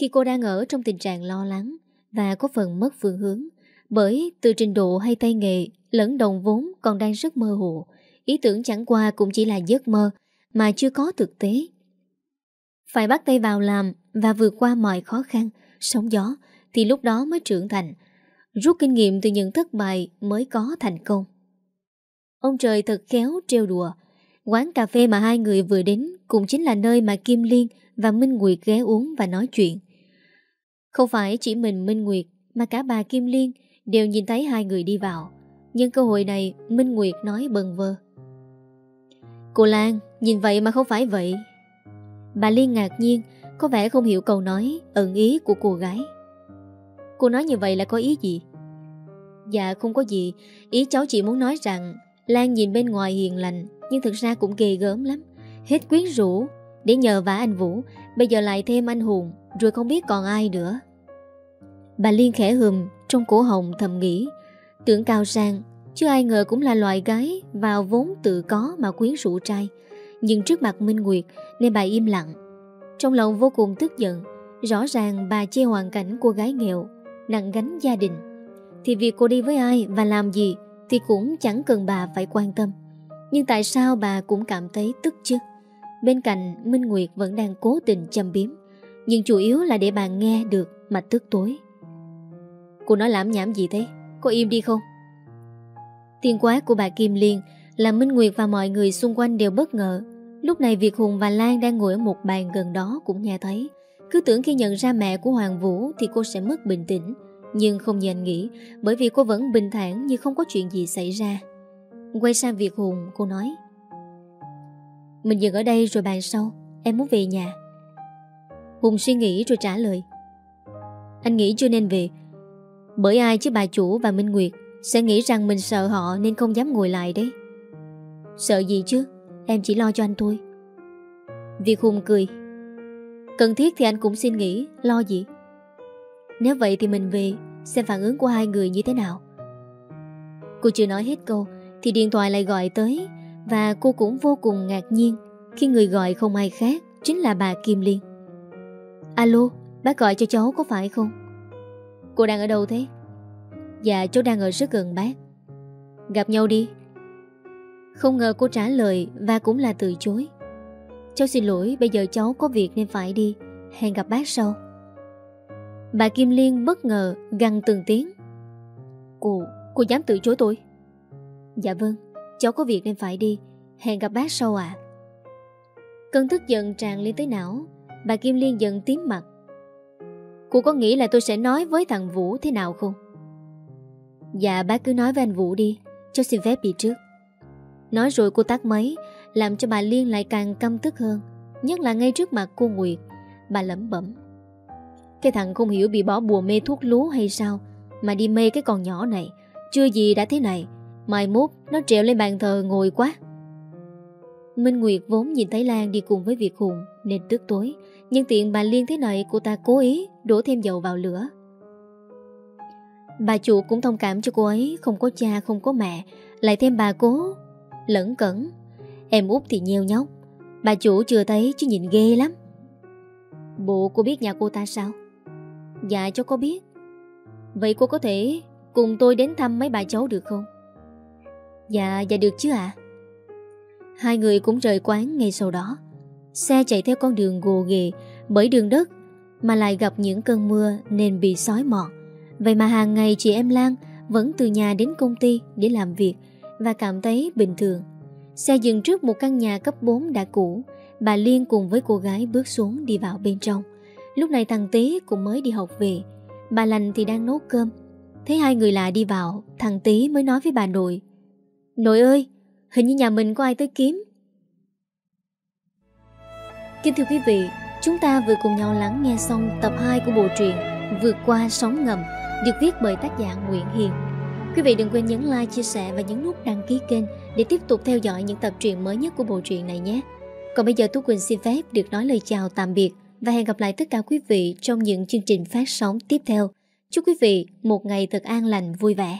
Khi cô đang ở trong tình trạng lo lắng Và có phần mất phương hướng Bởi từ trình độ hay tay nghề Lẫn đồng vốn còn đang rất mơ hồ Ý tưởng chẳng qua cũng chỉ là giấc mơ Mà chưa có thực tế. Phải bắt tay vào làm và vượt qua mọi khó khăn, sóng gió thì lúc đó mới trưởng thành. Rút kinh nghiệm từ những thất bại mới có thành công. Ông trời thật khéo trêu đùa. Quán cà phê mà hai người vừa đến cũng chính là nơi mà Kim Liên và Minh Nguyệt ghé uống và nói chuyện. Không phải chỉ mình Minh Nguyệt mà cả bà Kim Liên đều nhìn thấy hai người đi vào. Nhưng cơ hội này Minh Nguyệt nói bần vơ. Cô Lan, nhìn vậy mà không phải vậy Bà Liên ngạc nhiên Có vẻ không hiểu câu nói Ẩn ý của cô gái Cô nói như vậy là có ý gì Dạ không có gì. Ý cháu chỉ muốn nói rằng Lan nhìn bên ngoài hiền lành Nhưng thực ra cũng ghê gớm lắm. Hết quyến rũ Để nhờ vả anh Vũ Bây giờ lại thêm anh Hùng Rồi không biết còn ai nữa. Bà Liên khẽ hùm Trong cổ hồng thầm nghĩ. Tưởng cao sang Chứ ai ngờ cũng là loại gái Vào vốn tự có mà quyến rũ trai. Nhưng trước mặt Minh Nguyệt nên bà im lặng. Trong lòng vô cùng tức giận, rõ ràng bà chê hoàn cảnh cô gái nghèo, nặng gánh gia đình. Thì việc cô đi với ai và làm gì thì cũng chẳng cần bà phải quan tâm. Nhưng tại sao bà cũng cảm thấy tức chứ? Bên cạnh Minh Nguyệt vẫn đang cố tình châm biếm, nhưng chủ yếu là để bà nghe được mà tức tối. Cô nói lãm nhảm gì thế? Có im đi không? Tiên quát của bà Kim Liên làm Minh Nguyệt và mọi người xung quanh đều bất ngờ Lúc này Việt Hùng và Lan đang ngồi ở một bàn gần đó cũng nghe thấy Cứ tưởng khi nhận ra mẹ của Hoàng Vũ Thì cô sẽ mất bình tĩnh nhưng không như anh nghĩ, Bởi vì cô vẫn bình thản như không có chuyện gì xảy ra. Quay sang việc Hùng, cô nói, Mình dừng ở đây rồi bàn sau, Em muốn về nhà. Hùng suy nghĩ rồi trả lời, Anh nghĩ chưa nên về, Bởi ai chứ bà chủ và Minh Nguyệt Sẽ nghĩ rằng mình sợ họ Nên không dám ngồi lại đấy. Sợ gì chứ? Em chỉ lo cho anh thôi. Việc Hùng cười, Cần thiết thì anh cũng xin nghỉ, Lo gì? Nếu vậy thì mình về, Xem phản ứng của hai người như thế nào. Cô chưa nói hết câu, Thì điện thoại lại gọi tới, Và cô cũng vô cùng ngạc nhiên Khi người gọi không ai khác Chính là bà Kim Liên. Alo, Bác gọi cho cháu có phải không? Cô đang ở đâu thế? Dạ cháu đang ở rất gần bác. Gặp nhau đi. Không ngờ cô trả lời và cũng là từ chối. Cháu xin lỗi, Bây giờ cháu có việc nên phải đi. Hẹn gặp bác sau. Bà Kim Liên bất ngờ găng từng tiếng. Cô, cô dám từ chối tôi? Dạ vâng Cháu có việc nên phải đi. Hẹn gặp bác sau ạ. Cơn tức giận tràn lên tới não. Bà Kim Liên giận tím mặt. Cô có nghĩ là tôi sẽ nói với thằng Vũ thế nào không? Dạ bác cứ nói với anh Vũ đi. Cháu xin phép đi trước. Nói rồi cô tắt máy Làm cho bà Liên lại càng căm tức hơn. Nhất là ngay trước mặt cô Nguyệt Bà lẩm bẩm. Cái thằng không hiểu bị bỏ bùa mê thuốc lú hay sao? Mà đi mê cái con nhỏ này, Chưa gì đã thế này. Mai mốt nó trèo lên bàn thờ ngồi quá. Minh Nguyệt vốn nhìn thấy Lan đi cùng với Việt Hùng, Nên tức tối. Nhưng tiện bà Liên thế này, cô ta cố ý Đổ thêm dầu vào lửa. Bà chủ cũng thông cảm cho cô ấy, Không có cha, không có mẹ, Lại thêm bà cố, Lẫn cẩn. Em út thì nheo nhóc. Bà chủ chưa thấy chứ nhìn ghê lắm. Bộ cô biết nhà cô ta sao? Dạ cho có biết. Vậy cô có thể cùng tôi đến thăm mấy bà cháu được không? Dạ dạ được chứ ạ. Hai người cũng rời quán ngay sau đó. Xe chạy theo con đường gồ ghề Bởi đường đất Mà lại gặp những cơn mưa nên bị sói mọt Vậy mà hàng ngày chị em Lan Vẫn từ nhà đến công ty để làm việc Và cảm thấy bình thường. Xe dừng trước một căn nhà cấp 4 đã cũ. Bà Liên cùng với cô gái bước xuống đi vào bên trong. Lúc này thằng Tý cũng mới đi học về. Bà Lành thì đang nấu cơm. Thấy hai người lạ đi vào Thằng Tý mới nói với bà nội. Nội ơi Hình như nhà mình có ai tới kiếm. Kính thưa quý vị Chúng ta vừa cùng nhau lắng nghe xong tập 2 của bộ truyện Vượt qua sóng ngầm Được viết bởi tác giả Nguyễn Hiền. Quý vị đừng quên nhấn like, chia sẻ và nhấn nút đăng ký kênh Để tiếp tục theo dõi những tập truyện mới nhất của bộ truyện này nhé. Còn bây giờ Tú Quỳnh xin phép được nói lời chào tạm biệt. Và hẹn gặp lại tất cả quý vị trong những chương trình phát sóng tiếp theo. Chúc quý vị một ngày thật an lành, vui vẻ.